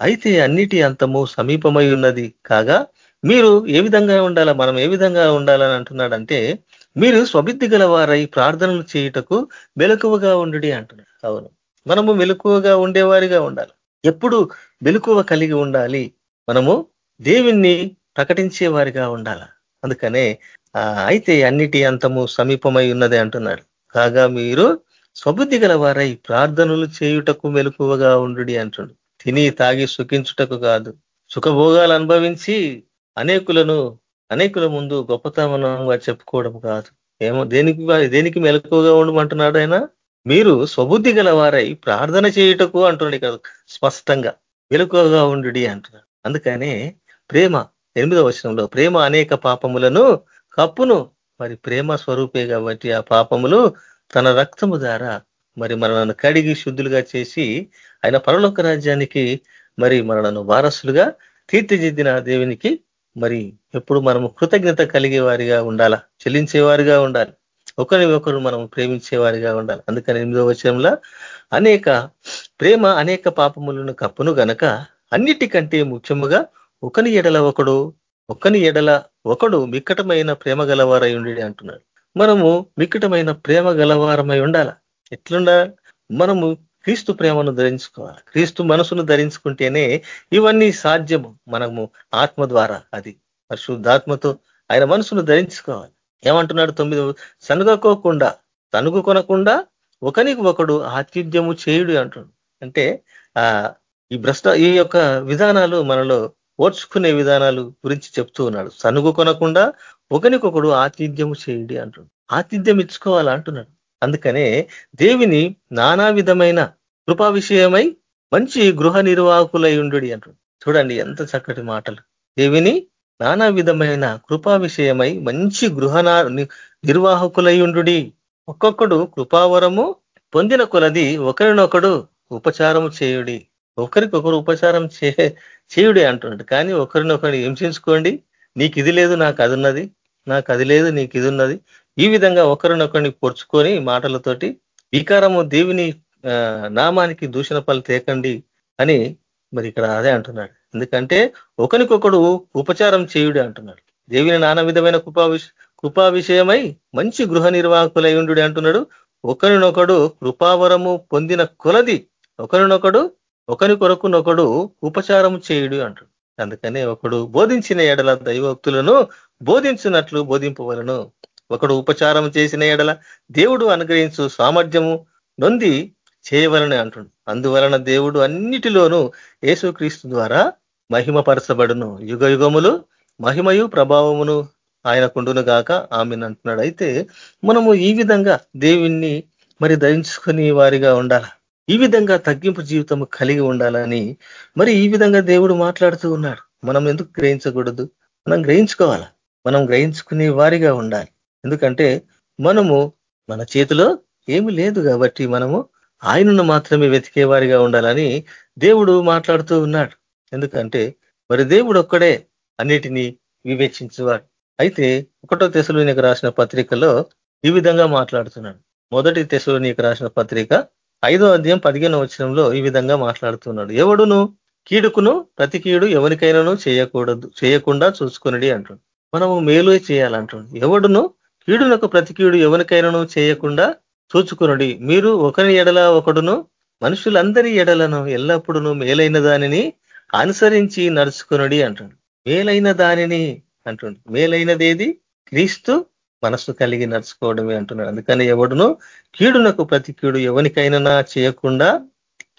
అయితే అన్నిటి అంతము సమీపమై ఉన్నది. కాగా మీరు ఏ విధంగా ఉండాలా? మనం ఏ విధంగా ఉండాలని అంటున్నాడంటే మీరు స్వబుద్ధి గల వారై ప్రార్థనలు చేయుటకు మెలకువగా ఉండు అంటున్నాడు. అవును. మనము మెలకువగా ఉండేవారిగా ఉండాలి. ఎప్పుడు మెలకువ కలిగి ఉండాలి? మనము దేవుణ్ణి ప్రకటించే వారిగా ఉండాల? అందుకనే అయితే అన్నిటి అంతము సమీపమై ఉన్నది అంటున్నాడు. కాగా మీరు స్వబుద్ధి గలవారై ప్రార్థనలు చేయుటకు మెలకువగా ఉండు అంటుడు. తిని తాగి సుఖించుటకు కాదు. సుఖభోగాలు అనుభవించి అనేకులను అనేకుల ముందు గొప్పతనంగా చెప్పుకోవడం కాదు. ఏమో దేనికి దేనికి మెలకువగా ఉండమంటున్నాడు ఆయన? మీరు స్వబుద్ధి గలవారై ప్రార్థన చేయుటకు అంటున్నాడు ఇక్కడ స్పష్టంగా. మెలకువగా ఉండు అంటున్నాడు. అందుకనే ప్రేమ ఎనిమిదో వచనంలో ప్రేమ అనేక పాపములను కప్పును మరి ప్రేమ స్వరూపే కాబట్టి ఆ పాపములు తన రక్తము ద్వారా మరి మనలను కడిగి శుద్ధులుగా చేసి ఆయన పరలోక రాజ్యానికి మరి మనలను వారసులుగా తీర్చిదిద్దిన దేవునికి మరి ఎప్పుడు మనము కృతజ్ఞత కలిగే వారిగా ఉండాలా? చెల్లించేవారిగా ఉండాలి. ఒకరి ఒకరు మనం ప్రేమించేవారిగా ఉండాలి. అందుకని ఎనిమిదో వచనంలో అనేక ప్రేమ అనేక పాపములను కప్పును గనక అన్నిటికంటే ముఖ్యముగా ఒకని ఎడల ఒకడు ఒకని ఎడల ఒకడు మిక్కటమైన ప్రేమ గలవారై ఉండి అంటున్నాడు. మనము మిక్కటమైన ప్రేమ గలవారమై ఉండాల. ఎట్లుండాలి? మనము క్రీస్తు ప్రేమను ధరించుకోవాలి. క్రీస్తు మనసును ధరించుకుంటేనే ఇవన్నీ సాధ్యము. మనము ఆత్మ ద్వారా అది. పరిశుద్ధాత్మతో ఆయన మనసును ధరించుకోవాలి. ఏమంటున్నాడు తొమ్మిది సనుగకోకుండా తనుగు కొనకుండా ఒకనికి ఒకడు ఆతిథ్యము చేయుడు అంటున్నాడు. అంటే ఆ ఈ భ్రష్ట ఈ యొక్క విధానాలు మనలో ఓర్చుకునే విధానాలు గురించి చెప్తూ ఉన్నాడు. సనుగు కొనకుండా ఒకనికొకడు ఆతిథ్యము చేయుడి అంటున్నాడు. ఆతిథ్యం ఇచ్చుకోవాలా అంటున్నాడు అందుకనే దేవిని నానా విధమైన కృపా విషయమై మంచి గృహ నిర్వాహకులై ఉండు అంటున్నాడు. చూడండి ఎంత చక్కటి మాటలు. దేవిని నానా విధమైన కృపా విషయమై మంచి గృహ నిర్వాహకులై ఉండు ఒక్కొక్కడు కృపావరము పొందిన కొలది ఒకరినొకడు ఉపచారము చేయుడి. ఒకరికొకరు ఉపచారం చే చేయుడే అంటున్నాడు కానీ ఒకరినొకరిని హింసించుకోండి. నీకు ఇది లేదు నాకు అది ఉన్నది నాకు అది లేదు నీకు ఇది ఉన్నది ఈ విధంగా ఒకరినొకరిని పొడుచుకొని మాటలతోటి వికారము దేవుని నామానికి దూషణ పలు తేకండి అని మరి ఇక్కడ అదే అంటున్నాడు. ఎందుకంటే ఒకరికొకడు ఉపచారం చేయుడే అంటున్నాడు. దేవిని నానా విధమైన కృపా కృపా విషయమై మంచి గృహ నిర్వాహకులై ఉండు అంటున్నాడు. ఒకరినొకడు కృపావరము పొందిన కొలది ఒకరినొకడు ఒకరి కొరకునొకడు ఉపచారం చేయుడు అంటాడు. అందుకనే ఒకడు బోధించిన ఎడల దైవక్తులను బోధించినట్లు బోధింపవలను. ఒకడు ఉపచారం చేసిన ఎడల దేవుడు అనుగ్రహించు సామర్థ్యము నొంది చేయవలని అంటుండు. అందువలన దేవుడు అన్నిటిలోనూ యేసుక్రీస్తు ద్వారా మహిమపరచబడును. యుగ యుగములు మహిమయు ప్రభావమును ఆయనకుండును గాక ఆమెను అంటున్నాడు అయితే మనము ఈ విధంగా దేవుణ్ణి మరి ధరించుకుని వారిగా ఉండాలా? ఈ విధంగా తగ్గింపు జీవితం కలిగి ఉండాలని మరి ఈ విధంగా దేవుడు మాట్లాడుతూ ఉన్నాడు. మనం ఎందుకు గ్రహించకూడదు? మనం గ్రహించుకోవాలి? మనం గ్రహించుకునే వారిగా ఉండాలి. ఎందుకంటే మనము మన చేతిలో ఏమి లేదు కాబట్టి మనము ఆయనను మాత్రమే వెతికే వారిగా ఉండాలని దేవుడు మాట్లాడుతూ ఉన్నాడు. ఎందుకంటే మరి దేవుడు ఒక్కడే అన్నిటినీ వివేచించేవాడు. అయితే ఒకటో తెశలోనికి రాసిన పత్రికలో ఈ విధంగా మాట్లాడుతున్నాడు. మొదటి తెశలోనికి రాసిన పత్రిక ఐదో అధ్యాయం పదిహేను వచనంలో ఈ విధంగా మాట్లాడుతున్నాడు. ఎవడును? కీడుకును ప్రతి కీడు ఎవరికైనాను చేయకూడదు చేయకుండా చూసుకునడి అంటుండు మనము మేలు చేయాలంటుండు ఎవడును? కీడునకు ప్రతి కీడు ఎవరికైనాను చేయకుండా చూచుకునడి మీరు ఒకరి ఎడల ఒకడును మనుషులందరి ఎడలను ఎల్లప్పుడూ మేలైన దానిని అనుసరించి నడుచుకునడి అంటాడు మేలైన దానిని అంటుండు మేలైనదేది? క్రీస్తు మనస్సు కలిగి నడుచుకోవడమే అంటున్నాడు. అందుకని ఎవడును కీడునకు ప్రతి కీడు ఎవరికైనా చేయకుండా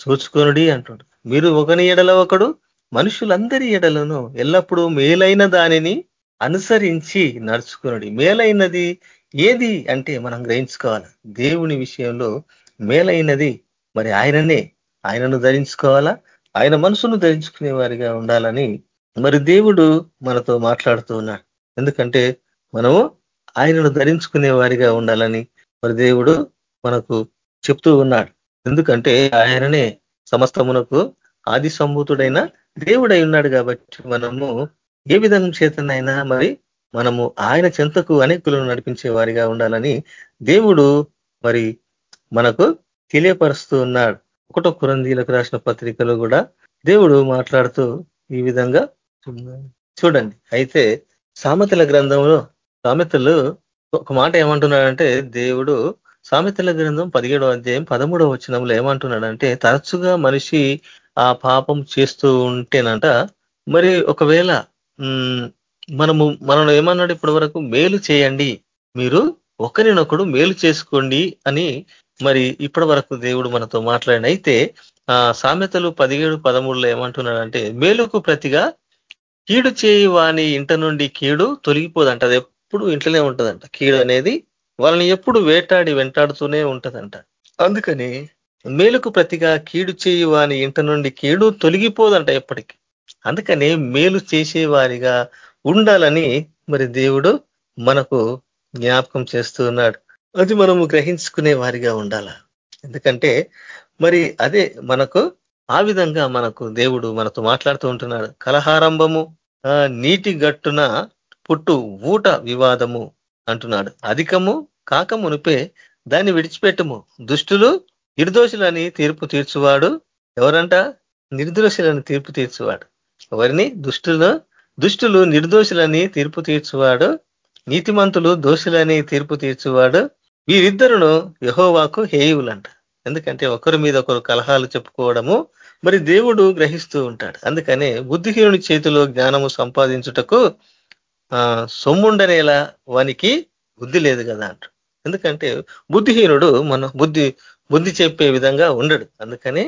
చూచుకొనుడి అంటున్నాడు. మీరు ఒకని ఎడల ఒకడు మనుషులందరి ఎడలను ఎల్లప్పుడూ మేలైన దానిని అనుసరించి నడుచుకునుడి. మేలైనది ఏది అంటే మనం గ్రహించుకోవాలి. దేవుని విషయంలో మేలైనది మరి ఆయననే. ఆయనను ధరించుకోవాలా? ఆయన మనసును ధరించుకునే వారిగా ఉండాలని మరి దేవుడు మనతో మాట్లాడుతూ ఉన్నాడు. ఎందుకంటే మనము ఆయనను ధరించుకునే వారిగా ఉండాలని మరి దేవుడు మనకు చెప్తూ ఉన్నాడు. ఎందుకంటే ఆయననే సమస్తమునకు ఆది సంభూతుడైన దేవుడై ఉన్నాడు కాబట్టి మనము ఏ విధంగా చేతనైనా మరి మనము ఆయన చెంతకు అనేకులను నడిపించే వారిగా ఉండాలని దేవుడు మరి మనకు తెలియపరుస్తూ ఉన్నాడు. ఒకటో కురందీలకు రాసిన పత్రికలో కూడా దేవుడు మాట్లాడుతూ ఈ విధంగా చూడండి అయితే సామెతల గ్రంథంలో సామెతలు ఒక మాట ఏమంటున్నాడంటే దేవుడు సామెతల గ్రంథం పదిహేడో అధ్యాయం పదమూడవ వచ్చినంలో ఏమంటున్నాడంటే తరచుగా మనిషి ఆ పాపం చేస్తూ ఉంటేనంట మరి ఒకవేళ మనము మనం ఏమన్నాడు ఇప్పటి వరకు మేలు చేయండి. మీరు ఒకరినొకడు మేలు చేసుకోండి అని మరి ఇప్పటి వరకు దేవుడు మనతో మాట్లాడిన. అయితే ఆ సామెతలు పదిహేడు పదమూడులో ఏమంటున్నాడంటే మేలుకు ప్రతిగా కీడు చేయి వాని ఇంట నుండి కీడు తొలగిపోదంట. అది ఎప్పుడు ఇంట్లోనే ఉంటుందంట. కీడు అనేది వాళ్ళని ఎప్పుడు వేటాడి వెంటాడుతూనే ఉంటదంట. అందుకని మేలుకు ప్రతిగా కీడు చేయి వాని ఇంట నుండి కీడు తొలగిపోదంట ఎప్పటికీ. అందుకని మేలు చేసేవారిగా ఉండాలని మరి దేవుడు మనకు జ్ఞాపకం చేస్తూ ఉన్నాడు అది మనము గ్రహించుకునే వారిగా ఉండాల. ఎందుకంటే మరి అదే మనకు ఆ విధంగా మనకు దేవుడు మనతో మాట్లాడుతూ ఉంటున్నాడు. కలహారంభము నీటి గట్టున పుట్టు ఊట వివాదము అంటున్నాడు. అధికము కాక మునిపే దాన్ని విడిచిపెట్టము. దుష్టులు నిర్దోషులని తీర్పు తీర్చువాడు ఎవరంట? నిర్దోషులని తీర్పు తీర్చువాడు. ఎవరిని? దుష్టులు. దుష్టులు నిర్దోషులని తీర్పు తీర్చువాడు. నీతిమంతులు దోషులని తీర్పు తీర్చువాడు. వీరిద్దరును యహోవాకు హేయువులంట. ఎందుకంటే ఒకరి మీద ఒకరు కలహాలు చెప్పుకోవడము మరి దేవుడు గ్రహిస్తూ ఉంటాడు. అందుకనే బుద్ధిహీనుని చేతిలో జ్ఞానము సంపాదించుటకు సొమ్ముండనేలా వానికి బుద్ధి లేదు కదా అంట ఎందుకంటే బుద్ధిహీనుడు మన బుద్ధి బుద్ధి చెప్పే విధంగా ఉండడు. అందుకని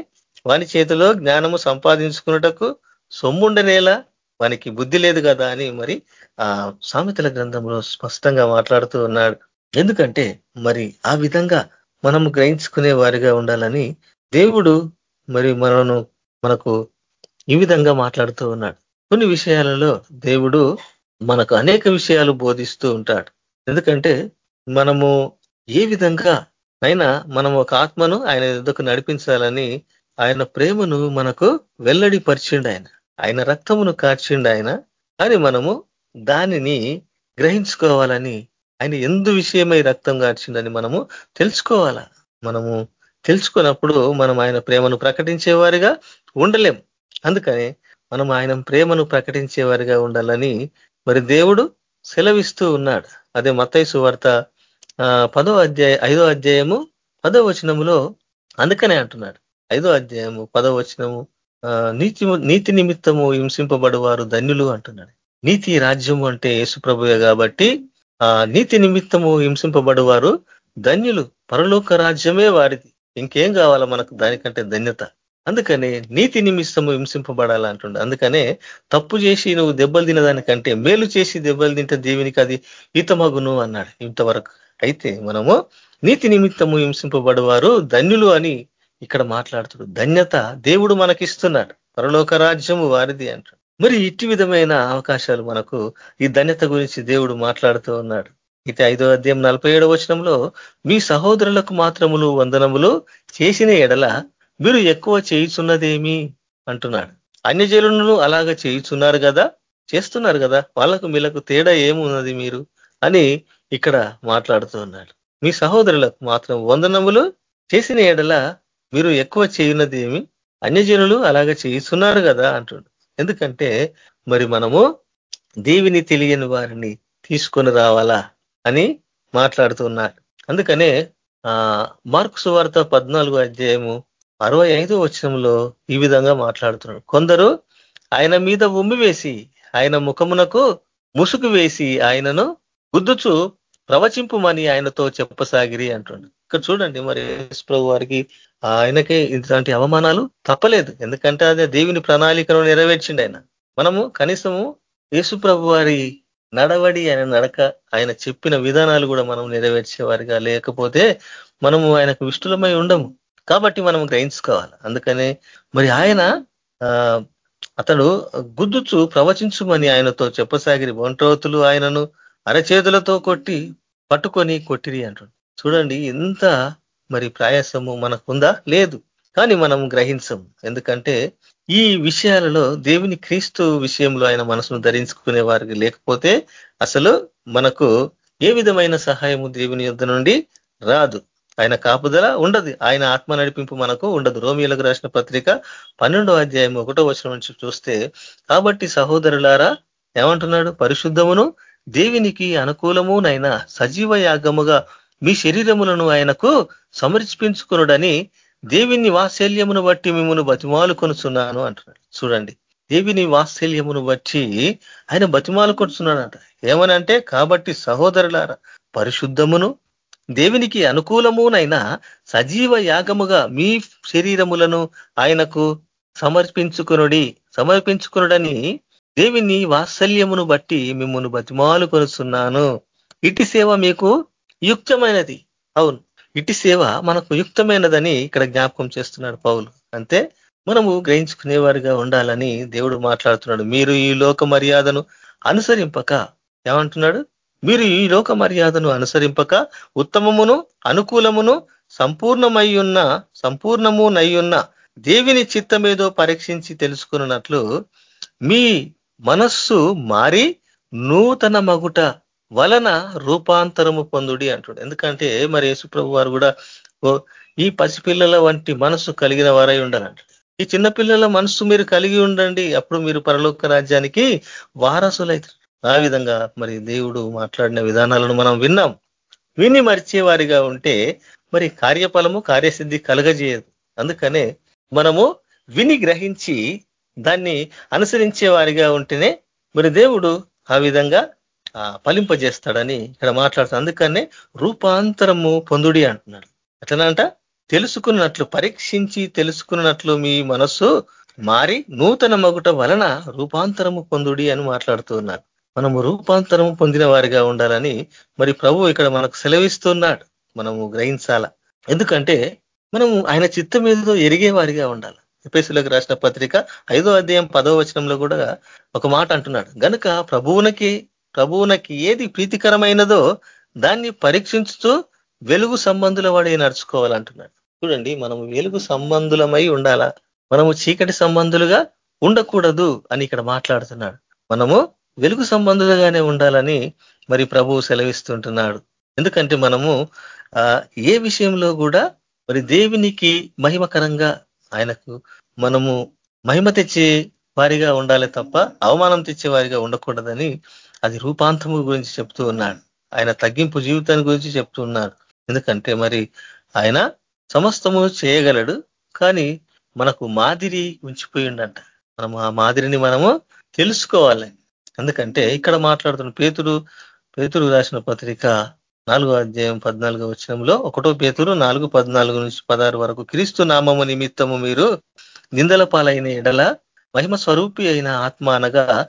వాని చేతిలో జ్ఞానము సంపాదించుకున్నటకు సొమ్ముండనేలా వానికి బుద్ధి లేదు కదా అని మరి ఆ సామెతల గ్రంథంలో స్పష్టంగా మాట్లాడుతూ ఉన్నాడు. ఎందుకంటే మరి ఆ విధంగా మనము గ్రహించుకునే వారిగా ఉండాలని దేవుడు మరి మనను మనకు ఈ విధంగా మాట్లాడుతూ ఉన్నాడు. కొన్ని విషయాలలో దేవుడు మనకు అనేక విషయాలు బోధిస్తూ ఉంటాడు. ఎందుకంటే మనము ఏ విధంగా అయినా మనం ఒక ఆత్మను ఆయన ఎందుకు నడిపించాలని ఆయన ప్రేమను మనకు వెల్లడి పరిచిండు ఆయన. ఆయన రక్తమును కార్చిండు ఆయన. కానీ మనము దానిని గ్రహించుకోవాలని ఆయన ఎందు విషయమై రక్తం కార్చిండని మనము తెలుసుకోవాలా? మనము తెలుసుకున్నప్పుడు మనం ఆయన ప్రేమను ప్రకటించేవారిగా ఉండలేం. అందుకని మనం ఆయన ప్రేమను ప్రకటించేవారిగా ఉండాలని మరి దేవుడు సెలవిస్తూ ఉన్నాడు. అదే మతైసు వార్త పదో అధ్యాయ ఐదో అధ్యాయము పదో వచనములో అందుకనే అంటున్నాడు. ఐదో అధ్యాయము పదో వచనము నీతి నీతి నిమిత్తము హింసింపబడు వారు ధన్యులు అంటున్నాడు. నీతి రాజ్యము అంటే యేసుప్రభువే కాబట్టి ఆ నీతి నిమిత్తము హింసింపబడు వారు ధన్యులు. పరలోక రాజ్యమే వారిది. ఇంకేం కావాలా మనకు? దానికంటే ధన్యత. అందుకనే నీతి నిమిత్తము హింసింపబడాలంటుండ. అందుకనే తప్పు చేసి నువ్వు దెబ్బలు తినదానికంటే మేలు చేసి దెబ్బలు తింటే దేవునికి అది హితమగును అన్నాడు. ఇంతవరకు అయితే మనము నీతి నిమిత్తము హింసింపబడవారు ధన్యులు అని ఇక్కడ మాట్లాడుతుడు. ధన్యత దేవుడు మనకిస్తున్నాడు. పరలోక రాజ్యము వారిది అంటాడు మరి ఇట్టి విధమైన అవకాశాలు మనకు ఈ ధన్యత గురించి దేవుడు మాట్లాడుతూ ఉన్నాడు. అయితే ఐదో అధ్యాయం నలభై ఏడవ వచనంలో మీ సహోదరులకు మాత్రములు వందనములు చేసిన ఎడల మీరు ఎక్కువ చేయుచున్నదేమి? అంటున్నాడు. అన్యజనులను అలాగ చేయుచున్నారు కదా చేస్తున్నారు కదా వాళ్ళకు మీలకు తేడా ఏమున్నది మీరు? అని ఇక్కడ మాట్లాడుతూ ఉన్నాడు మీ సహోదరులకు మాత్రం వందనములు. చేసిన ఎడల మీరు ఎక్కువ చేయనది ఏమి అన్యజనులు అలాగే చేయిస్తున్నారు కదా అంటుండు. ఎందుకంటే మరి మనము దేవిని తెలియని వారిని తీసుకొని రావాలా? అని మాట్లాడుతున్నారు అందుకనే ఆ మార్కు సువార్త పద్నాలుగు అధ్యాయము అరవై ఐదో వచనంలో ఈ విధంగా మాట్లాడుతున్నాడు. కొందరు ఆయన మీద ఉమ్మి వేసి ఆయన ముఖమునకు ముసుగు వేసి ఆయనను గుద్దుచు ప్రవచింపుమని ఆయనతో చెప్పసాగిరి అంటుండు. ఇక్కడ చూడండి మరి ప్రభు వారికి ఆయనకే ఇలాంటి అవమానాలు తప్పలేదు. ఎందుకంటే అదే దేవుని ప్రణాళికను నెరవేర్చిండి ఆయన. మనము కనీసము యేసుప్రభు వారి నడవడి ఆయన నడక ఆయన చెప్పిన విధానాలు కూడా మనం నెరవేర్చేవారిగా లేకపోతే మనము ఆయనకు విష్టులమై ఉండము. కాబట్టి మనం గ్రహించుకోవాలి. అందుకనే మరి ఆయన అతడు గుద్దుచు ప్రవచించుమని ఆయనతో చెప్పసాగిరి. ఒంట్రోతులు ఆయనను అరచేతులతో కొట్టి పట్టుకొని కొట్టిరి అంటాడు. చూడండి ఎంత మరి ప్రయాసము మనకుందా? లేదు. కానీ మనం గ్రహించం. ఎందుకంటే ఈ విషయాలలో దేవుని క్రీస్తు విషయంలో ఆయన మనసును ధరించుకునే వారికి లేకపోతే అసలు మనకు ఏ విధమైన సహాయము దేవుని యుద్ధ నుండి రాదు. ఆయన కాపుదల ఉండదు. ఆయన ఆత్మ నడిపింపు మనకు ఉండదు. రోమియోలకు రాసిన పత్రిక పన్నెండో అధ్యాయం ఒకటో వచ్చిన నుంచి చూస్తే కాబట్టి సహోదరులారా ఏమంటున్నాడు? పరిశుద్ధమును దేవునికి అనుకూలమునైనా సజీవ యాగముగా మీ శరీరములను ఆయనకు సమర్పించుకునుడని దేవిని వాత్సల్యమును బట్టి మిమ్మల్ని బతిమాలుకొనుచున్నాను అంటున్నాడు. చూడండి. దేవిని వాత్సల్యమును బట్టి ఆయన బతిమాలుకొనుచున్నాడంట. ఏమనంటే కాబట్టి సహోదరులారా పరిశుద్ధమును దేవునికి అనుకూలమునైనా సజీవ యాగముగా మీ శరీరములను ఆయనకు సమర్పించుకునుడి సమర్పించుకునుడని దేవిని వాత్సల్యమును బట్టి మిమ్మల్ని బతిమాలు కొనుస్తున్నాను ఇటు సేవ మీకు యుక్తమైనది. అవును ఇటు సేవ మనకు యుక్తమైనదని ఇక్కడ జ్ఞాపకం చేస్తున్నాడు పౌలు. అంతే మనము గ్రహించుకునేవారిగా ఉండాలని దేవుడు మాట్లాడుతున్నాడు. మీరు ఈ లోక మర్యాదను అనుసరింపక. ఏమంటున్నాడు? మీరు ఈ లోక మర్యాదను అనుసరింపక ఉత్తమమును అనుకూలమును సంపూర్ణమయ్యున్న సంపూర్ణము నయ్యున్న దేవిని చిత్తమేదో పరీక్షించి తెలుసుకున్నట్లు మీ మనస్సు మారి నూతన మగుట వలన రూపాంతరము పొందుడి అంటుడు. ఎందుకంటే మరి యేసుప్రభు వారు కూడా ఈ పసిపిల్లల వంటి మనస్సు కలిగిన వారై ఉండాలంట. ఈ చిన్నపిల్లల మనస్సు మీరు కలిగి ఉండండి. అప్పుడు మీరు పరలోక రాజ్యానికి వారసులైతారు. ఆ విధంగా మరి దేవుడు మాట్లాడిన విధానాలను మనం విన్నాం. విని మరిచేవారిగా ఉంటే మరి కార్యఫలము కార్యసిద్ధి కలగజేయదు. అందుకనే మనము విని గ్రహించి దాన్ని అనుసరించే వారిగా ఉంటేనే మరి దేవుడు ఆ విధంగా ఫలింపజేస్తాడని ఇక్కడ మాట్లాడుతాడు అందుకనే రూపాంతరము పొందుడి అంటున్నాడు. ఎట్లనంట తెలుసుకున్నట్లు పరీక్షించి తెలుసుకున్నట్లు మీ మనస్సు మారి నూతన మగుట వలన రూపాంతరము పొందుడి అని మాట్లాడుతూ ఉన్నారు. మనము రూపాంతరము పొందిన వారిగా ఉండాలని మరి ప్రభు ఇక్కడ మనకు సెలవిస్తున్నాడు. మనము గ్రహించాల. ఎందుకంటే మనము ఆయన చిత్తం ఏదో ఎరిగే వారిగా ఉండాలి. ఎపిసులకు రాసిన పత్రిక ఐదో అధ్యాయం పదో వచనంలో కూడా ఒక మాట అంటున్నాడు. గనుక ప్రభువునకి ప్రభువునకి ఏది ప్రీతికరమైనదో దాన్ని పరీక్షించుతూ వెలుగు సంబంధుల వాడే నడుచుకోవాలంటున్నాడు. చూడండి మనము వెలుగు సంబంధులమై ఉండాలా? మనము చీకటి సంబంధులుగా ఉండకూడదు అని ఇక్కడ మాట్లాడుతున్నాడు. మనము వెలుగు సంబంధులుగానే ఉండాలని మరి ప్రభువు సెలవిస్తుంటున్నాడు. ఎందుకంటే మనము ఏ విషయంలో కూడా మరి దేవునికి మహిమకరంగా ఆయనకు మనము మహిమ తెచ్చే వారిగా ఉండాలి తప్ప అవమానం తెచ్చే వారిగా ఉండకూడదని అది రూపాంతము గురించి చెప్తూ ఉన్నాడు. ఆయన తగ్గింపు జీవితాన్ని గురించి చెప్తూ ఉన్నాడు. ఎందుకంటే మరి ఆయన సమస్తము చేయగలడు కానీ మనకు మాదిరి ఉంచిపోయి మనం ఆ మాదిరిని మనము తెలుసుకోవాలి ఎందుకంటే ఇక్కడ మాట్లాడుతున్న పేతుడు పేతుడు రాసిన పత్రిక నాలుగో అధ్యాయం పద్నాలుగో వచనంలో ఒకటో పేతురు నాలుగు పద్నాలుగు నుంచి పదహారు వరకు క్రీస్తు నామము నిమిత్తము మీరు నిందల పాలైన ఎడల మహిమ స్వరూపి అయిన ఆత్మ అనగా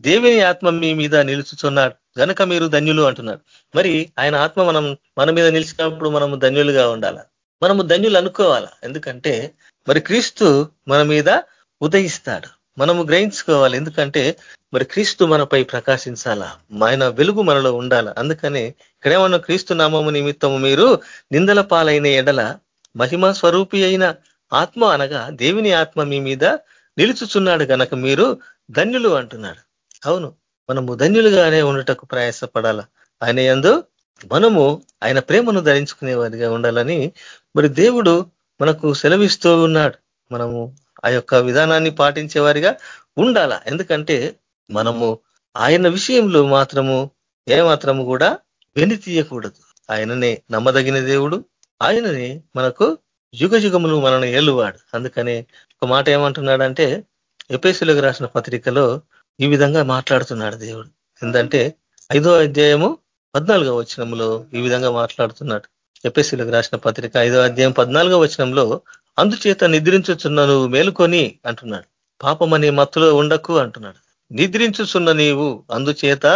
దేవుని ఆత్మ మీ మీద నిలుచుచున్నాడు. గనక మీరు ధన్యులు అంటున్నారు. మరి ఆయన ఆత్మ మనం మన మీద నిలిచినప్పుడు మనము ధన్యులుగా ఉండాల? మనము ధన్యులు అనుకోవాలా? ఎందుకంటే మరి క్రీస్తు మన మీద ఉదయిస్తాడు. మనము గ్రహించుకోవాలి. ఎందుకంటే మరి క్రీస్తు మనపై ప్రకాశించాలా? ఆయన వెలుగు మనలో ఉండాల? అందుకనే ఇక్కడేమన్నా క్రీస్తు నామము నిమిత్తము మీరు నిందల పాలైన ఎడల మహిమ స్వరూపి అయిన ఆత్మ అనగా దేవుని ఆత్మ మీ మీద నిలుచుచున్నాడు కనుక మీరు ధన్యులు అంటున్నాడు. అవును మనము ధన్యులుగానే ఉండటకు ప్రయాసపడాల. ఆయన ఎందు మనము ఆయన ప్రేమను ధరించుకునే వారిగా ఉండాలని మరి దేవుడు మనకు సెలవిస్తూ ఉన్నాడు. మనము ఆ యొక్క విధానాన్ని పాటించే వారిగా ఉండాల? ఎందుకంటే మనము ఆయన విషయంలో మాత్రము ఏమాత్రము కూడా వెని తీయకూడదు. ఆయననే నమ్మదగిన దేవుడు ఆయననే మనకు యుగ యుగములు మనను ఏలువాడు. అందుకనే ఒక మాట ఏమంటున్నాడంటే ఎపేసులకు రాసిన పత్రికలో ఈ విధంగా మాట్లాడుతున్నాడు దేవుడు. ఎందుకంటే ఐదో అధ్యాయము పద్నాలుగో వచనంలో ఈ విధంగా మాట్లాడుతున్నాడు. ఎపేసులకు రాసిన పత్రిక ఐదో అధ్యాయం పద్నాలుగో వచనంలో అందుచేత నిద్రించుచున్న నువ్వు మేలుకొని అంటున్నాడు. పాపమనే మత్తులో ఉండకు అంటున్నాడు. నిద్రించుచున్న నీవు అందుచేత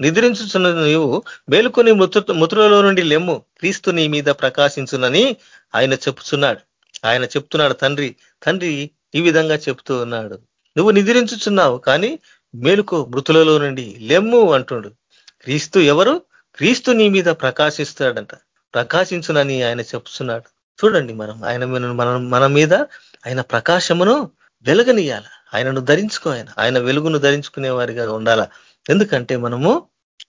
నిద్రించుచున్న నీవు మేలుకొని మృతు మృతులలో నుండి లెమ్ము క్రీస్తు నీ మీద ప్రకాశించునని ఆయన చెప్తున్నాడు ఆయన చెప్తున్నాడు తండ్రి తండ్రి ఈ విధంగా చెప్తూ ఉన్నాడు. నువ్వు నిద్రించుచున్నావు కానీ మేలుకో మృతులలో నుండి లెమ్ము అంటుండు. క్రీస్తు ఎవరు? క్రీస్తు నీ మీద ప్రకాశిస్తాడంట. ప్రకాశించునని ఆయన చెప్తున్నాడు చూడండి మనం ఆయన మనం మన మీద ఆయన ప్రకాశమును వెలగనియాల. ఆయనను ధరించుకో ఆయన. ఆయన వెలుగును ధరించుకునే వారిగా ఉండాల? ఎందుకంటే మనము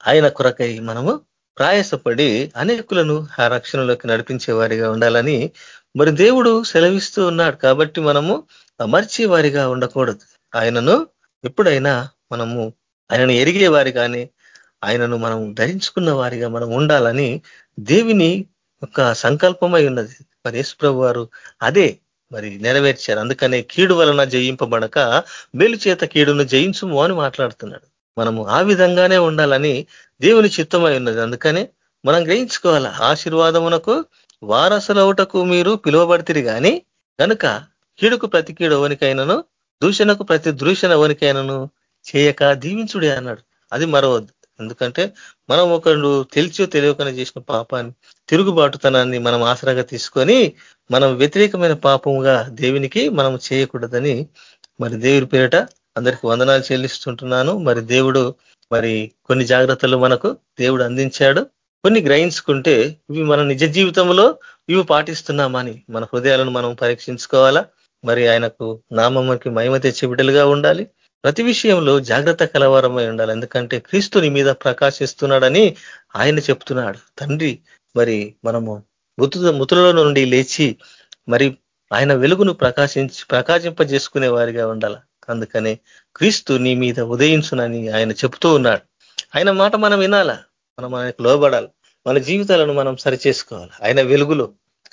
ఆయన కొరకై మనము ప్రయాసపడి అనేకులను ఆ రక్షణలోకి నడిపించే వారిగా ఉండాలని మరి దేవుడు సెలవిస్తూ ఉన్నాడు. కాబట్టి మనము అమర్చే వారిగా ఉండకూడదు. ఆయనను ఎప్పుడైనా మనము ఆయనను ఎరిగే వారి కానీ ఆయనను మనం ధరించుకున్న వారిగా మనం ఉండాలని దేవిని ఒక సంకల్పమై ఉన్నది. మరి యేసుప్రభు వారు అదే మరి నెరవేర్చారు. అందుకనే కీడు వలన జయింపబడక మేలు చేత కీడును జయించుము అని మాట్లాడుతున్నాడు. మనము ఆ విధంగానే ఉండాలని దేవుని చిత్తమై ఉన్నది. అందుకనే మనం గ్రహించుకోవాల? ఆశీర్వాదమునకు వారసులవుటకు మీరు పిలువబడితిరి కానీ కనుక కీడుకు ప్రతి కీడు ఎవరికైనాను దూషణకు ప్రతి దూషణ ఎవరికైనాను చేయక దీవించుడే అన్నాడు. అది మరవద్దు ఎందుకంటే మనం ఒకళ్ళు తెలిచో తెలియకనే చేసిన పాపాన్ని తిరుగుబాటుతనాన్ని మనం ఆసరాగా తీసుకొని మనం వ్యతిరేకమైన పాపముగా దేవునికి మనం చేయకూడదని మరి దేవుడి పేరిట అందరికి వందనాలు చెల్లిస్తుంటున్నాను. మరి దేవుడు మరి కొన్ని జాగ్రత్తలు మనకు దేవుడు అందించాడు. కొన్ని గ్రహించుకుంటే ఇవి మన నిజ జీవితంలో ఇవి పాటిస్తున్నామని మన హృదయాలను మనం పరీక్షించుకోవాలా. మరి ఆయనకు నామమ్మకి మహిమ తెచ్చి బిడ్డలుగా ఉండాలి. ప్రతి విషయంలో జాగ్రత్త కలవరమై ఉండాలి. ఎందుకంటే క్రీస్తుని మీద ప్రకాశిస్తున్నాడని ఆయన చెప్తున్నాడు. తండ్రి మరి మనము మృతు మృతుల నుండి లేచి మరి ఆయన వెలుగును ప్రకాశించి ప్రకాశింపజేసుకునే వారిగా ఉండాలి. అందుకనే క్రీస్తు నీ మీద ఉదయించునని ఆయన చెప్తూ ఉన్నాడు. ఆయన మాట మనం వినాలా. మనం ఆయనకు లోబడాలి. మన జీవితాలను మనం సరిచేసుకోవాలి. ఆయన వెలుగులో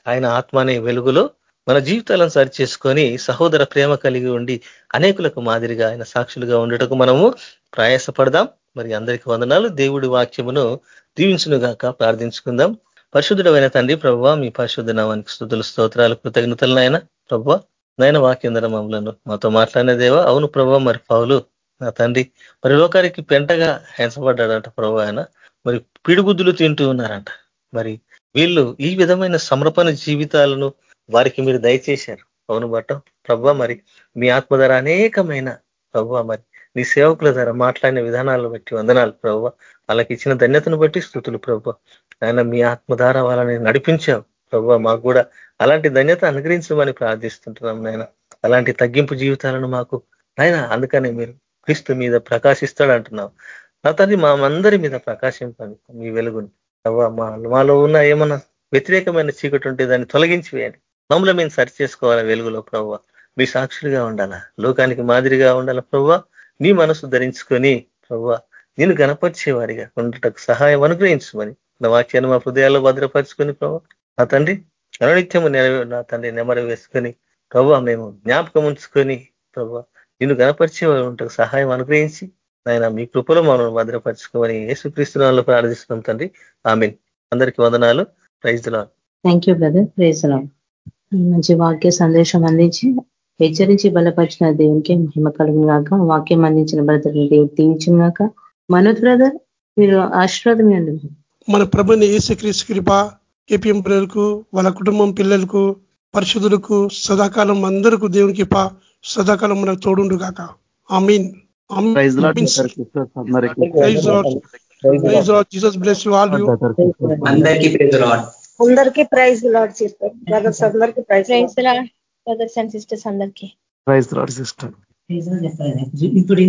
ఆయన ఆత్మ అనే వెలుగులో మన జీవితాలను సరి చేసుకొని సహోదర ప్రేమ కలిగి ఉండి అనేకులకు మాదిరిగా ఆయన సాక్షులుగా ఉండటకు మనము ప్రయాసపడదాం. మరి అందరికి వందనాలు. దేవుడి వాక్యమును దీవించునుగాక ప్రార్థించుకుందాం. పరిశుద్ధుడమైన తండ్రి ప్రభావ మీ పరిశుద్ధ నామానికి స్థుతులు స్తోత్రాలు కృతజ్ఞతలు నాయన. ప్రభావ నాయన వాక్యందర మమ్మలను మాతో మాట్లాడిన దేవా. అవును ప్రభావ మరి పౌలు నా తండ్రి మరి లోకానికి పెంటగా హెంచబడ్డాడంట ప్రభు ఆయన. మరి పిడుగుద్దులు తింటూ ఉన్నారంట. మరి వీళ్ళు ఈ విధమైన సమర్పణ జీవితాలను వారికి మీరు దయచేశారు. అవును బట్ట ప్రభు మరి మీ ఆత్మ ధర అనేకమైన ప్రభు మరి నీ సేవకుల ధర మాట్లాడిన విధానాలను బట్టి వందనాలు ప్రభు. వాళ్ళకి ఇచ్చిన ధన్యతను బట్టి స్థుతులు ప్రభు. ఆయన మీ ఆత్మధార వాళ్ళని నడిపించావు ప్రభు. మాకు కూడా అలాంటి ధన్యత అనుగ్రహించమని ప్రార్థిస్తుంటున్నాం నాయన. అలాంటి తగ్గింపు జీవితాలను మాకు నాయన అందుకనే మీరు క్రీస్తు మీద ప్రకాశిస్తాడు అంటున్నావు నా తండ్రి మా అందరి మీద ప్రకాశింపండి మీ వెలుగుని. ప్రభావ మా మాలో ఉన్న ఏమన్నా వ్యతిరేకమైన చీకటి ఉంటే దాన్ని తొలగించి వేయండి. మమ్మల్ని మేము సరి చేసుకోవాలా వెలుగులో ప్రవ్వ? మీ సాక్షులుగా ఉండాలా? లోకానికి మాదిరిగా ఉండాలా ప్రవ్వ? నీ మనసు ధరించుకొని ప్రవ్వ నేను గణపరిచేవారిగా ఉండటకు సహాయం అనుగ్రహించమని నా వాక్యాన్ని మా హృదయాల్లో భద్రపరుచుకొని ప్రభావ నా తండ్రి అనునిత్యము నా తండ్రి నెమర వేసుకొని ప్రభావ మేము జ్ఞాపకం ఉంచుకొని ప్రభావ నిన్ను గణపరిచే ఉంటకు సహాయం అనుగ్రహించి ఆయన మీ కృపలో మనం భద్రపరచుకోమని యేసుక్రీస్తునాల్లో ప్రార్థిస్తున్నాం తండ్రి. ఆమె అందరికీ వందనాలు. Praise thank you brother praise మంచి వాక్య సందేశం అందించి హెచ్చరించి బలపరిచిన దేవునికి మహిమ కలుగును గాక వాక్యం అందించిన బ్రదర్ని దేవుడు తీయించిన గాక మనోజ్ బ్రదర్ మీరు ఆశీర్వాదం మన ప్రభుని ఏసుక్రీస్తు కృప కేపీఎం పిల్లలకు వాళ్ళ కుటుంబం పిల్లలకు పరిశుద్ధులకు సదాకాలం అందరికీ దేవునికి సదాకాలం మనకు తోడుండు గాక amen Jesus bless you all you. అందరికీ అందరికీ ప్రైజ్ లాడ్ సిస్టర్ బ్రదర్స్ అందరికీ praise Lord brothers and sisters అందరికీ ప్రైజ్ లాడ్ సిస్టర్ ఇప్పుడు